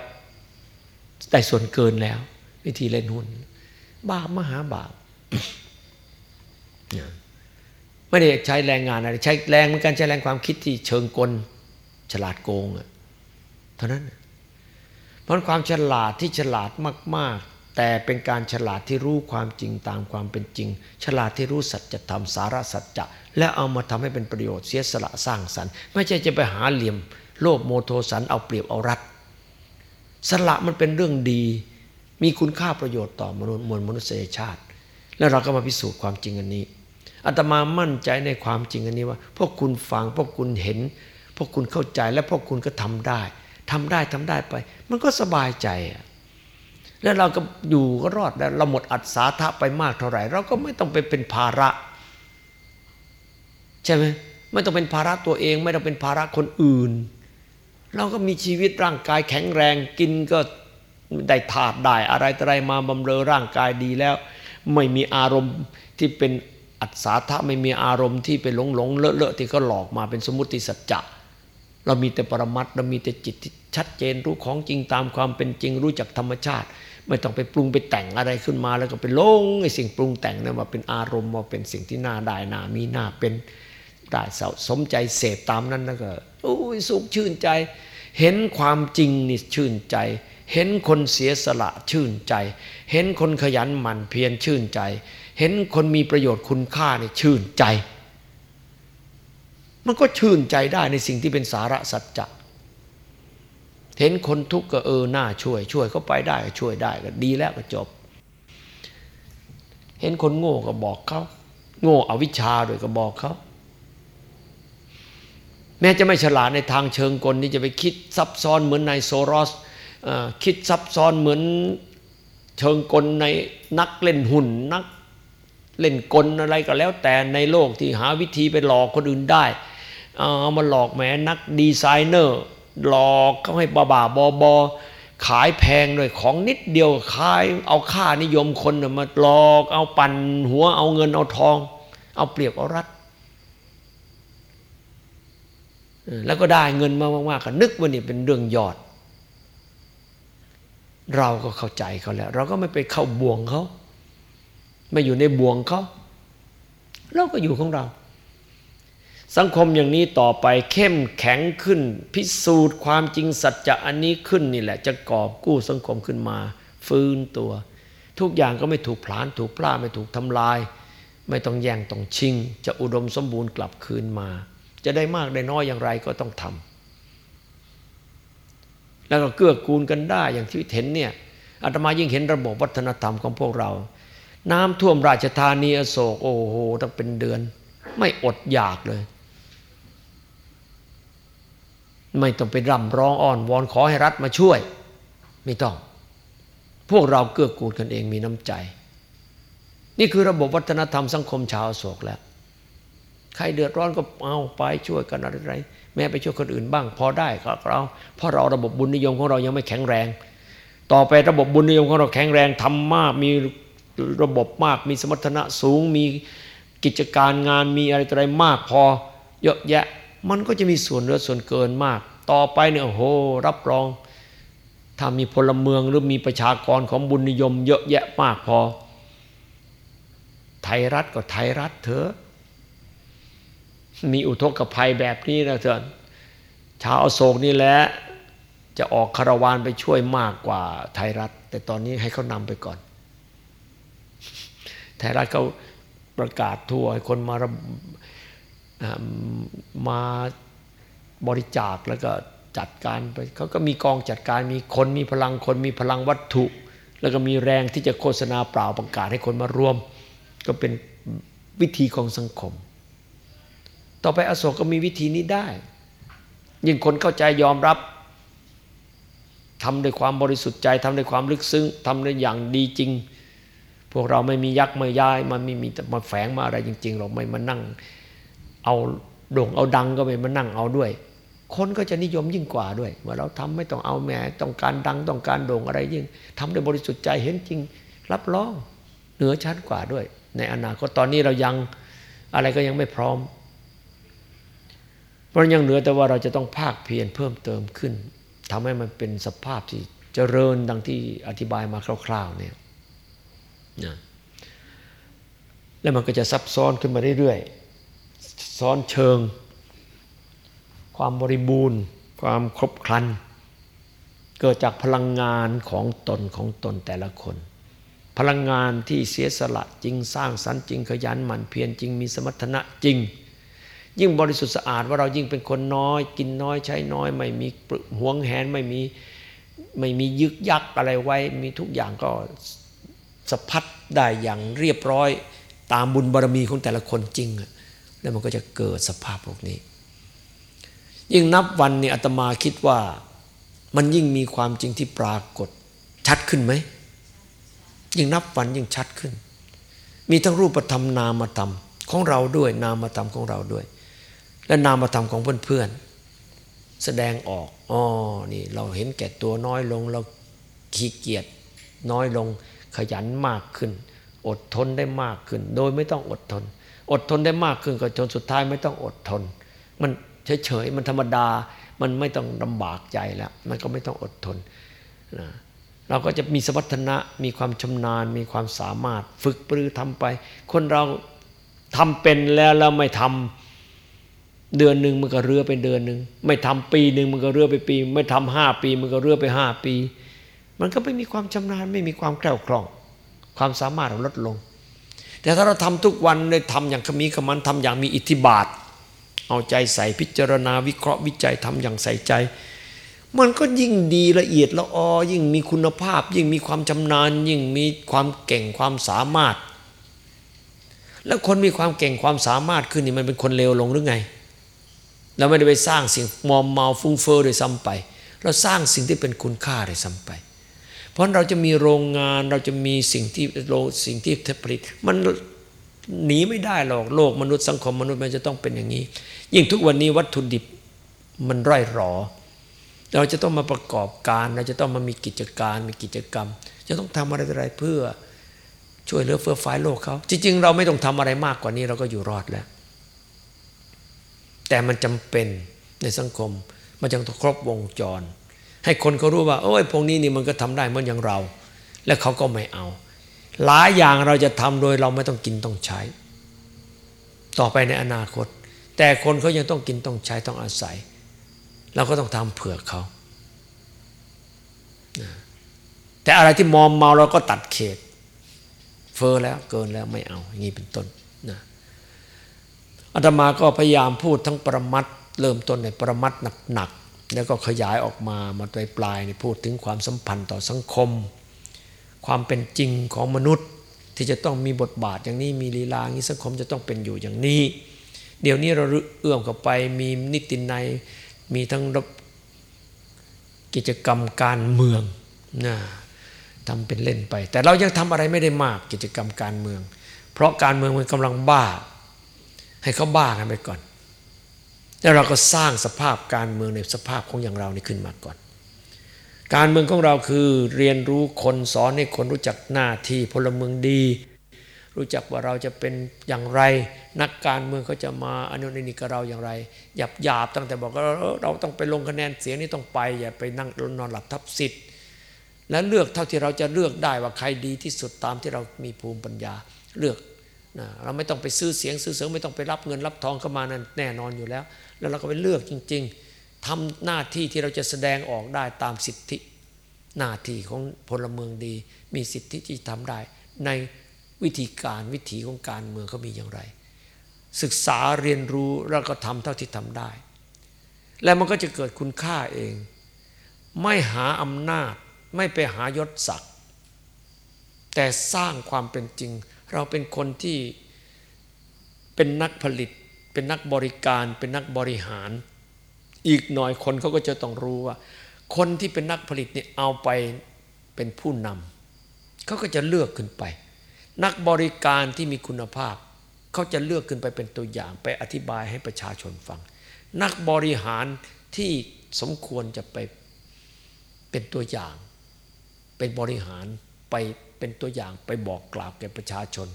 ได้ส่วนเกินแล้ว วิธีเล่นหุ้น บาปมหาบาปไม่ได้ใช้แรงงานอะไรใช้แรงเหมือนกันใช้แรงความคิดที่เชิงกล ฉลาดโกงอะเท่านั้นเพราะความฉลาดที่ฉลาดมาก ๆ แต่เป็นการฉลาดที่รู้ความจริงตามความเป็นจริง ฉลาดที่รู้สัจธรรมสาระสัจจะและเอามาทำให้เป็นประโยชน์เสียสละสร้างสรรค์ ไม่ใช่จะไปหาเหลี่ยม โลภโมโทสันเอาเปรียบเอารัดสละมันเป็นเรื่องดี มีคุณค่าประโยชน์ต่อมนุษย์มวลมนุษยชาติ แล้วเราก็มาพิสูจน์ความจริงอันนี้อาตมามั่นใจในความจริงอันนี้ว่า พวกคุณฟังพวกคุณเห็น พวกคุณเข้าใจและพวกคุณก็ทำได้ททำได้ทำได้ไป มันก็สบายใจ แล้วเราก็อยู่ก็รอดแล้วเราหมดอัศาทะไปมากเท่าไหร่ เราก็ไม่ต้องไปเป็นภาระ ใช่ไหมไม่ต้องเป็นภาระตัวเอง ไม่ต้องเป็นภาระคนอื่น เราก็มีชีวิตร่างกายแข็งแรงกินก็ได้ถาดได้อะไรต่ออะไรมาบำเรอร่างกายดีแล้ว ไม่มีอารมณ์ที่เป็นอัศาทะไม่มีอารมณ์ที่เป็นหลงหลงเลอะเลอะที่เขาหลอกมาเป็นสมมติสัจจะ เรามีแต่ปรมัตเรามีแต่จิตที่ชัดเจนรู้ของจริงตามความเป็นจริงรู้จักธรรมชาติ ไม่ต้องไปปรุงไปแต่งอะไรขึ้นมา แล้วก็ไปลงไอ้สิ่งปรุงแต่งนั้นมาเป็นอารมณ์มาเป็นสิ่งที่น่าได้น่ามีน่าเป็นได้สมใจเสพตามนั้นแล้วก็โอ้ยสุขชื่นใจ เห็นความจริงนี่ชื่นใจ เห็นคนเสียสละชื่นใจ เห็นคนขยันหมั่นเพียรชื่นใจ เห็นคนมีประโยชน์คุณค่านี่ชื่นใจ มันก็ชื่นใจได้ในสิ่งที่เป็นสาระสัจจะเห็นคนทุกข์ก็เออหน้าช่วย ช่วยเขาไปได้ก็ช่วยได้ก็ดีแล้วก็จบ เห็นคนโง่ก็บอกเขาโง่อวิชชาด้วยก็บอกเขาแม้จะไม่ฉลาดในทางเชิงกลนี่จะไปคิดซับซ้อนเหมือนนายโซรอสคิดซับซ้อนเหมือนเชิงกลในนักเล่นหุ่นนักเล่นกลอะไรก็แล้วแต่ในโลกที่หาวิธีไปหลอกคนอื่นได้ เอามาหลอกแหมนักดีไซเนอร์ หลอกเขาให้บาบาบอบอขายแพงเลยของนิดเดียวขายเอาค่านิยมคนมาหลอกเอาปั่นหัวเอาเงินเอาทอง เอาเปรียบเอารัดแล้วก็ได้เงินมามากๆก็นึกว่านี่เป็นเรื่องยอด เราก็เข้าใจเขาแล้ว เราก็ไม่ไปเข้าบ่วงเขา ไม่อยู่ในบ่วงเขา เราก็อยู่ของเรา สังคมอย่างนี้ต่อไปเข้มแข็งขึ้น พิสูจน์ความจริงสัจจะอันนี้ขึ้นนี่แหละ จะกอบกู้สังคมขึ้นมา ฟื้นตัว ทุกอย่างก็ไม่ถูกผลาญถูกพลาไม่ถูกทำลาย ไม่ต้องแย่งต้องชิง จะอุดมสมบูรณ์กลับคืนมา จะได้มากได้น้อยอย่างไรก็ต้องทำแล้วก็เกื้อกูลกันได้อย่างที่เห็นเนี่ยอาตมายิ่งเห็นระบบวัฒนธรรมของพวกเรา น้ำท่วมราชธานีอโศกโอ้โหตั้งเป็นเดือน ไม่อดอยากเลย ไม่ต้องไปร่ำร้องอ้อนวอนขอให้รัฐมาช่วย ไม่ต้อง พวกเราเกื้อกูลกันเองมีน้ำใจ นี่คือระบบวัฒนธรรมสังคมชาวโศกแล้ว ใครเดือดร้อนก็เอาไปช่วยกันอะไรแม้ไปช่วยคนอื่นบ้าง พอได้ก็เราเพราะเราระบบบุญนิยมของเรายังไม่แข็งแรง ต่อไประบบบุญนิยมของเราแข็งแรงทำมากมีระบบมากมีสมรรถนะสูงมีกิจการงานมีอะไรอะไรมากพอเยอะแยะ มันก็จะมีส่วนเหลือส่วนเกินมาก ต่อไปเนี่ยโอ้โห รับรอง ถ้ามีพลเมืองหรือมีประชากรของบุญนิยม เยอะแยะมากพอ ไทยรัฐก็ไทยรัฐเถอะ มีอุทกภัยแบบนี้นะเถอะชาวอโศกนี่แหละจะออกคารวานไปช่วยมากกว่าไทยรัฐ แต่ตอนนี้ให้เขานำไปก่อน ไทยรัฐเขาประกาศทั่วให้คนมา มาบริจาคแล้วก็จัดการไปเขาก็มีกองจัดการมีคนมีพลังคนมีพลังวัตถุ แล้วก็มีแรงที่จะโฆษณาเปล่าประกาศให้คนมารวม ก็เป็นวิธีของสังคม ต่อไปอโศกก็มีวิธีนี้ได้ ยิ่งคนเข้าใจยอมรับทำด้วยความบริสุทธิ์ใจทำด้วยความลึกซึ้งทำด้วยอย่างดีจริง พวกเราไม่มียักษ์ไม่ย้าย มันไม่มีมาแฝงมาอะไรจริง ๆ เราไม่มานั่ง เอาโด่งเอาดังก็ไม่มานั่งเอาด้วย คนก็จะนิยมยิ่งกว่าด้วยว่าเราทำไม่ต้องเอาแหมต้องการดังต้องการโด่งอะไรยิ่งทำด้วยบริสุทธิ์ใจเห็นจริง รับรองเหนือชั้นกว่าด้วย ในอนาคตตอนนี้เรายังอะไรก็ยังไม่พร้อมเพราะยังเหลือแต่ว่าเราจะต้องภาคเพียรเพิ่มเติมขึ้นทำให้มันเป็นสภาพที่เจริญดังที่อธิบายมาคร่าวๆเนี่ยนะแล้วมันก็จะซับซ้อนขึ้นมาเรื่อยๆ ซ้อนเชิง ความบริบูรณ์ ความครบครัน เกิดจากพลังงานของตนของตนแต่ละคน พลังงานที่เสียสละจริงสร้างสรรค์จริงขยันหมั่นเพียรจริงมีสมรรถนะจริง ยิ่งบริสุทธิ์สะอาดว่าเรายิ่งเป็นคนน้อย กินน้อยใช้น้อย ไม่มีห่วงแหนไม่มีไม่มียึกยักอะไรไว้ มีทุกอย่างก็สะพัดได้อย่างเรียบร้อยตามบุญบารมีของแต่ละคนจริง แล้วมันก็จะเกิดสภาพพวกนี้ ยิ่งนับวันเนี่ยอาตมาคิดว่ามันยิ่งมีความจริงที่ปรากฏชัดขึ้นไหม ยิ่งนับวันยิ่งชัดขึ้น มีทั้งรูปธรรมนามธรรมของเราด้วย นามธรรมของเราด้วย และนามธรรมของเพื่อนๆแสดงออกอ๋อนี่เราเห็นแก่ตัวน้อยลงเราขี้เกียจน้อยลงขยันมากขึ้น อดทนได้มากขึ้น โดยไม่ต้องอดทน อดทนได้มากขึ้นก็จนสุดท้ายไม่ต้องอดทน มันเฉยๆมันธรรมดา มันไม่ต้องลำบากใจแล้ว มันก็ไม่ต้องอดทนนะเราก็จะมีสมรรถนะมีความชำนาญ มีความสามารถฝึกปรือทำไป คนเราทำเป็นแล้วแล้วไม่ทำเดือนหนึ่งมันก็เรือไปเดือนหนึ่งไม่ทำปีหนึ่งมันก็เรือไปปี ไม่ทำห้าปีมันก็เรือไปห้าปี มันก็ไม่มีความชำนาญไม่มีความแกล้วคล่อง ความสามารถเราลดลง แต่ถ้าเราทำทุกวันเลยทำอย่างขมีขมันทำอย่างมีอิทธิบาท เอาใจใส่พิจารณาวิเคราะห์วิจัยทำอย่างใส่ใจ มันก็ยิ่งดีละเอียดละออยิ่งมีคุณภาพ ยิ่งมีความชำนาญ ยิ่งมีความเก่งความสามารถ แล้วคนมีความเก่งความสามารถขึ้นนี่มันเป็นคนเลวลงหรือไง เราไม่ได้ไปสร้างสิ่งมอมเมาฟุ้งเฟ้อโดยซ้ำไป เราสร้างสิ่งที่เป็นคุณค่าโดยซ้ำไป เพราะเราจะมีโรงงานเราจะมีสิ่งที่โลสิ่งที่ผลิต มันหนีไม่ได้หรอกโลกมนุษย์สังคมมนุษย์มันจะต้องเป็นอย่างนี้ ยิ่งทุกวันนี้วัตถุดิบมันร่อยหรอ เราจะต้องมาประกอบการ เราจะต้องมามีกิจการมีกิจกรรม จะต้องทำอะไรอะไรเพื่อช่วยเหลือเฟื่อฟ้าโลกเขาจริงๆ เราไม่ต้องทำอะไรมากกว่านี้เราก็อยู่รอดแล้ว แต่มันจำเป็นในสังคมมันจึงต้องครบวงจร ให้คนเขารู้ว่าโอ้ยพวกนี้นี่มันก็ทำได้เหมือนอย่างเรา และเขาก็ไม่เอา หลายอย่างเราจะทำโดยเราไม่ต้องกินต้องใช้ ต่อไปในอนาคต แต่คนเขายังต้องกินต้องใช้ต้องอาศัย เราก็ต้องทำเผื่อเขาแต่อะไรที่มอมเมาเราก็ตัดเขต เฟอแล้วเกินแล้วไม่เอาอย่างนี้เป็นต้นนะอาตมาก็พยายามพูดทั้งประมัดเริ่มต้นในประมัดหนัก แล้วก็ขยายออกมามาปลายปลายในพูดถึงความสัมพันธ์ต่อสังคม ความเป็นจริงของมนุษย์ที่จะต้องมีบทบาทอย่างนี้มีลีลาอย่างนี้สังคมจะต้องเป็นอยู่อย่างนี้ เดี๋ยวนี้เราเอื้อมเข้าไปมีนิตินัยมีทั้งกิจกรรมการเมืองนะทำเป็นเล่นไป แต่เรายังทำอะไรไม่ได้มากกิจกรรมการเมือง เพราะการเมืองมันกำลังบ้า ให้เขาบ้ากันไปก่อน แล้วเราก็สร้างสภาพการเมืองในสภาพของอย่างเรานี่ขึ้นมาก่อน การเมืองของเราคือเรียนรู้คนสอนให้คนรู้จักหน้าที่พลเมืองดี รู้จักว่าเราจะเป็นอย่างไร นักการเมืองเขาจะมาอนุนิกับเราอย่างไรหยาบหยาบตั้งแต่บอกว่าเราต้องไปลงคะแนนเสียงนี่ต้องไปอย่าไปนั่งนอนหลับทับสิทธิ์และเลือกเท่าที่เราจะเลือกได้ว่าใครดีที่สุดตามที่เรามีภูมิปัญญาเลือก นะเราไม่ต้องไปซื้อเสียงซื้อเสียงไม่ต้องไปรับเงินรับทองเข้ามานั่นแน่นอนอยู่แล้ว แล้วเราก็ไปเลือกจริง ๆทำหน้าที่ที่เราจะแสดงออกได้ตามสิทธิหน้าที่ของพลเมืองดี มีสิทธิที่ทำได้ ในวิธีการวิถีของการเมืองเขามีอย่างไร ศึกษาเรียนรู้แล้วก็ทำเท่าที่ทำได้ แล้วมันก็จะเกิดคุณค่าเอง ไม่หาอำนาจไม่ไปหายศศักดิ์แต่สร้างความเป็นจริง เราเป็นคนที่เป็นนักผลิต เป็นนักบริการ เป็นนักบริหาร อีกหน่อยคนเขาก็จะต้องรู้ว่า คนที่เป็นนักผลิตเนี่ยเอาไปเป็นผู้นำเขาก็จะเลือกขึ้นไป นักบริการที่มีคุณภาพเขาจะเลือกขึ้นไปเป็นตัวอย่าง ไปอธิบายให้ประชาชนฟัง นักบริหารที่สมควรจะไปเป็นตัวอย่าง เป็นบริหารไป เป็นตัวอย่างไปบอกกล่าวแก่ประชาชน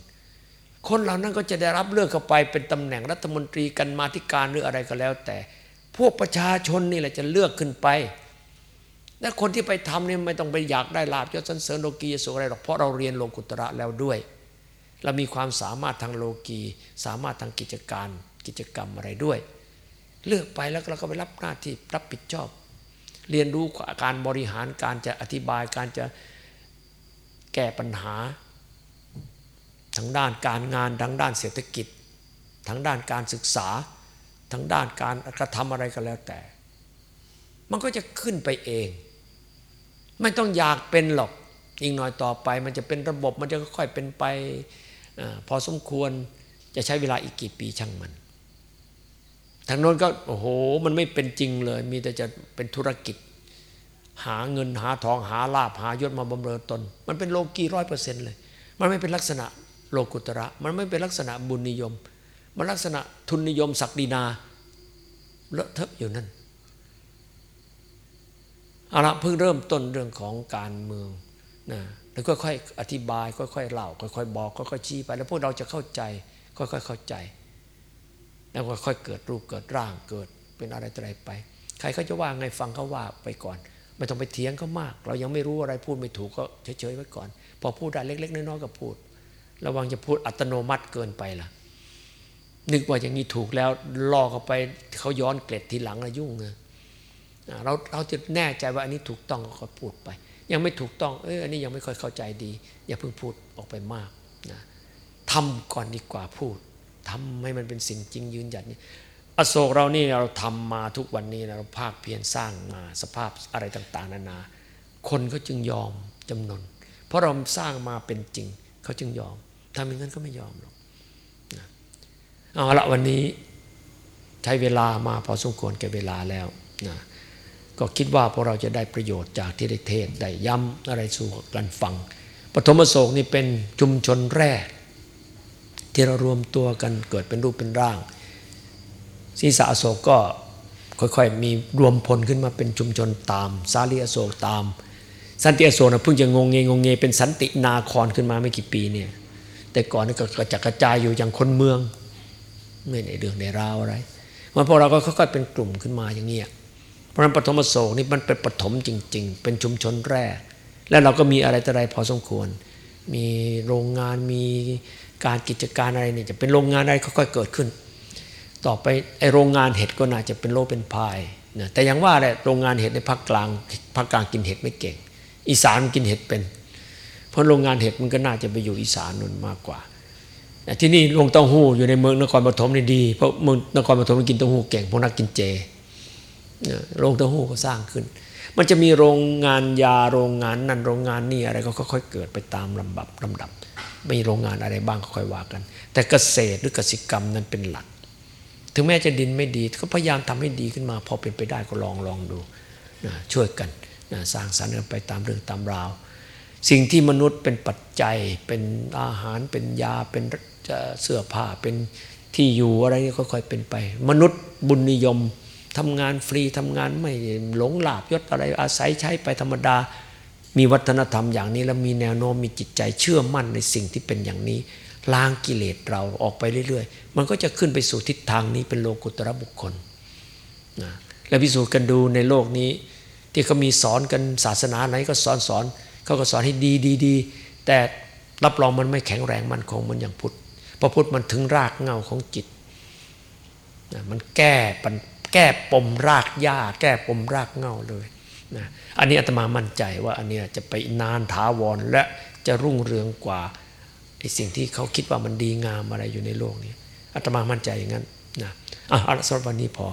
คนเหล่านั้นก็จะได้รับเลือกเข้าไปเป็นตำแหน่งรัฐมนตรีกันมาธิการหรืออะไรก็แล้ว แต่พวกประชาชนนี่แหละจะเลือกขึ้นไปและคนที่ไปทำเนี่ยไม่ต้องไปอยากได้ลาบยศสันเสริญโลกีสุอะไรหรอกเพราะเราเรียนโลกุตระแล้วด้วย เรามีความสามารถทางโลกีสามารถทางกิจการกิจกรรมอะไรด้วย เลือกไปแล้วเราก็ไปรับหน้าที่รับผิดชอบ เรียนรู้การบริหารการจะอธิบายการจะ แก้ปัญหา ทั้งด้านการงานทั้งด้านเศรษฐกิจ ทั้งด้านการศึกษา ทั้งด้านการกระทำอะไรก็แล้วแต่ มันก็จะขึ้นไปเอง ไม่ต้องอยากเป็นหรอกอีกหน่อยต่อไป มันจะเป็นระบบมันจะค่อยเป็นไปอพอสมควรจะใช้เวลาอีกกี่ปีช่างมันทางโน้นก็โอ้โหมันไม่เป็นจริงเลย มีแต่จะเป็นธุรกิจ หาเงินหาทองหาลาภหายศมาบำเรอตน มันเป็นโลกีร้อยเปอร์เซ็นต์เลย มันไม่เป็นลักษณะโลกุตระ มันไม่เป็นลักษณะบุญนิยม มันลักษณะทุนนิยมศักดินาเลอะเทอะอยู่นั่นเอาละเพิ่งเริ่มต้นเรื่องของการเมืองนะแล้วค่อยๆอธิบาย ค่อยๆเล่าค่อยๆบอกค่อยๆชี้ไป แล้วพวกเราจะเข้าใจ ค่อยๆเข้าใจ แล้วค่อยๆเกิดรูปเกิดร่างเกิดเป็นอะไรอะไรไป ใครเขาจะว่าไงฟังเขาว่าไปก่อน ไม่ต้องไปเถียงเขามาก เรายังไม่รู้อะไรพูดไม่ถูกก็เฉยๆไว้ก่อน พอพูดได้เล็ก ๆ น้อยๆก็พูด ระวังจะพูดอัตโนมัติเกินไปล่ะ นึกว่าอย่างนี้ถูกแล้วล่อเขาไปเขาย้อนเกล็ดทีหลังละยุ่งเลเราเราจะแน่ใจว่าอันนี้ถูกต้องก็พูดไป ยังไม่ถูกต้อง เอออันนี้ยังไม่ค่อยเข้าใจดี อย่าเพิ่งพูดออกไปมากนะทำก่อนดีกว่าพูดทำให้มันเป็นสิ่งจริงยืนหยัดนี่ อโศกเรานี่เราทำมาทุกวันนี้เราภาคเพียรสร้างมาสภาพอะไรต่างๆ นานา คนเขาจึงยอมจำนน เพราะเราสร้างมาเป็นจริง เขาจึงยอมทำอย่างนั้นก็ไม่ยอมหรอกนะเอาละวันนี้ใช้เวลามาพอสมควรแก่เวลาแล้วนะก็คิดว่าพวกเราจะได้ประโยชน์จากที่ได้เทศได้ย้ำอะไรสู่กันฟังปฐมโศกนี่เป็นชุมชนแรก ที่เรารวมตัวกันเกิดเป็นรูปเป็นร่าง ศีสะอโศกก็ค่อยๆ มีรวมพลขึ้นมาเป็นชุมชนตาม สาลีอโศกตาม สันติอโศกนะเพิ่งจะงงเงงงเงเป็นสันตินาครขึ้นมาไม่กี่ปีเนี่ยแต่ก่อนนี่ก็กระจัดกระจายอยู่อย่างคนเมือง ไม่ในเรื่องในราวอะไรมันพอเราก็ค่อยๆเป็นกลุ่มขึ้นมาอย่างเงี้ยเพราะฉะนั้นปฐมโศกนี่มันเป็นปฐมจริง ๆ เป็นชุมชนแรก แล้วเราก็มีอะไรต่ออะไรพอสมควร มีโรงงานมีการกิจการอะไรเนี่ยจะเป็นโรงงานอะไรค่อยๆเกิดขึ้น ต่อไปไอโรงงานเห็ดก็น่าจะเป็นโลเป็นพายนะแต่ยังว่าแหละโรงงานเห็ดในภาคกลางภาคกลางกินเห็ดไม่เก่ง อีสานกินเห็ดเป็น เพราะโรงงานเห็ดมันก็น่าจะไปอยู่อีสานนนมากกว่าที่นี่ลงเต้าหู้อยู่ในเมืองนครปฐมนี่ดีเพราะเมืองนครปฐมมันกินเต้าหู้เก่งพวกนักกินเจโรงเต้าหู้ก็สร้างขึ้น มันจะมีโรงงานยาโรงงานนั่นโรงงานนี่อะไรก็ค่อยๆเกิดไปตามลำดับลำดับมีโรงงานอะไรบ้างก็ค่อยว่ากัน แต่เกษตรหรือกสิกรรมนั้นเป็นหลัก ถึงแม้จะดินไม่ดี ก็พยายามทำให้ดีขึ้นมา พอเป็นไปได้ก็ลองลองดูนะช่วยกันนะสร้างสรรค์กันไปตามเรื่องตามราว สิ่งที่มนุษย์เป็นปัจจัย เป็นอาหารเป็นยาเป็นเสื้อผ้าเป็นที่อยู่อะไรนี่ค่อยๆเป็นไป มนุษย์บุญนิยมทำงานฟรีทำงานไม่หลงหลาบยศอะไรอาศัยใช้ไปธรรมดา มีวัฒนธรรมอย่างนี้แล้วมีแนวโน้มมีจิตใจเชื่อมั่นในสิ่งที่เป็นอย่างนี้ ล้างกิเลสเราออกไปเรื่อยๆ มันก็จะขึ้นไปสู่ทิศทางนี้เป็นโลกุตระบุคคลนะและพิสูจน์กันดูในโลกนี้ ที่เขามีสอนกันศาสนาไหนก็สอนสอนเขาก็สอนให้ดีดีดีแต่รับรองมันไม่แข็งแรงมันคงมันอย่างพุทธพระพุทธมันถึงรากเงาของจิตนะมันแก้ปัญแก้ปมรากหญ้า แก้ปมรากเงาเลยนะอันนี้อาตมามั่นใจว่าอันนี้จะไปนานถาวรและจะรุ่งเรืองกว่า ไอ้สิ่งที่เขาคิดว่ามันดีงามอะไรอยู่ในโลกนี้อาตมามั่นใจอย่างนั้นนะอะเอาละสำหรับวันนี้พอ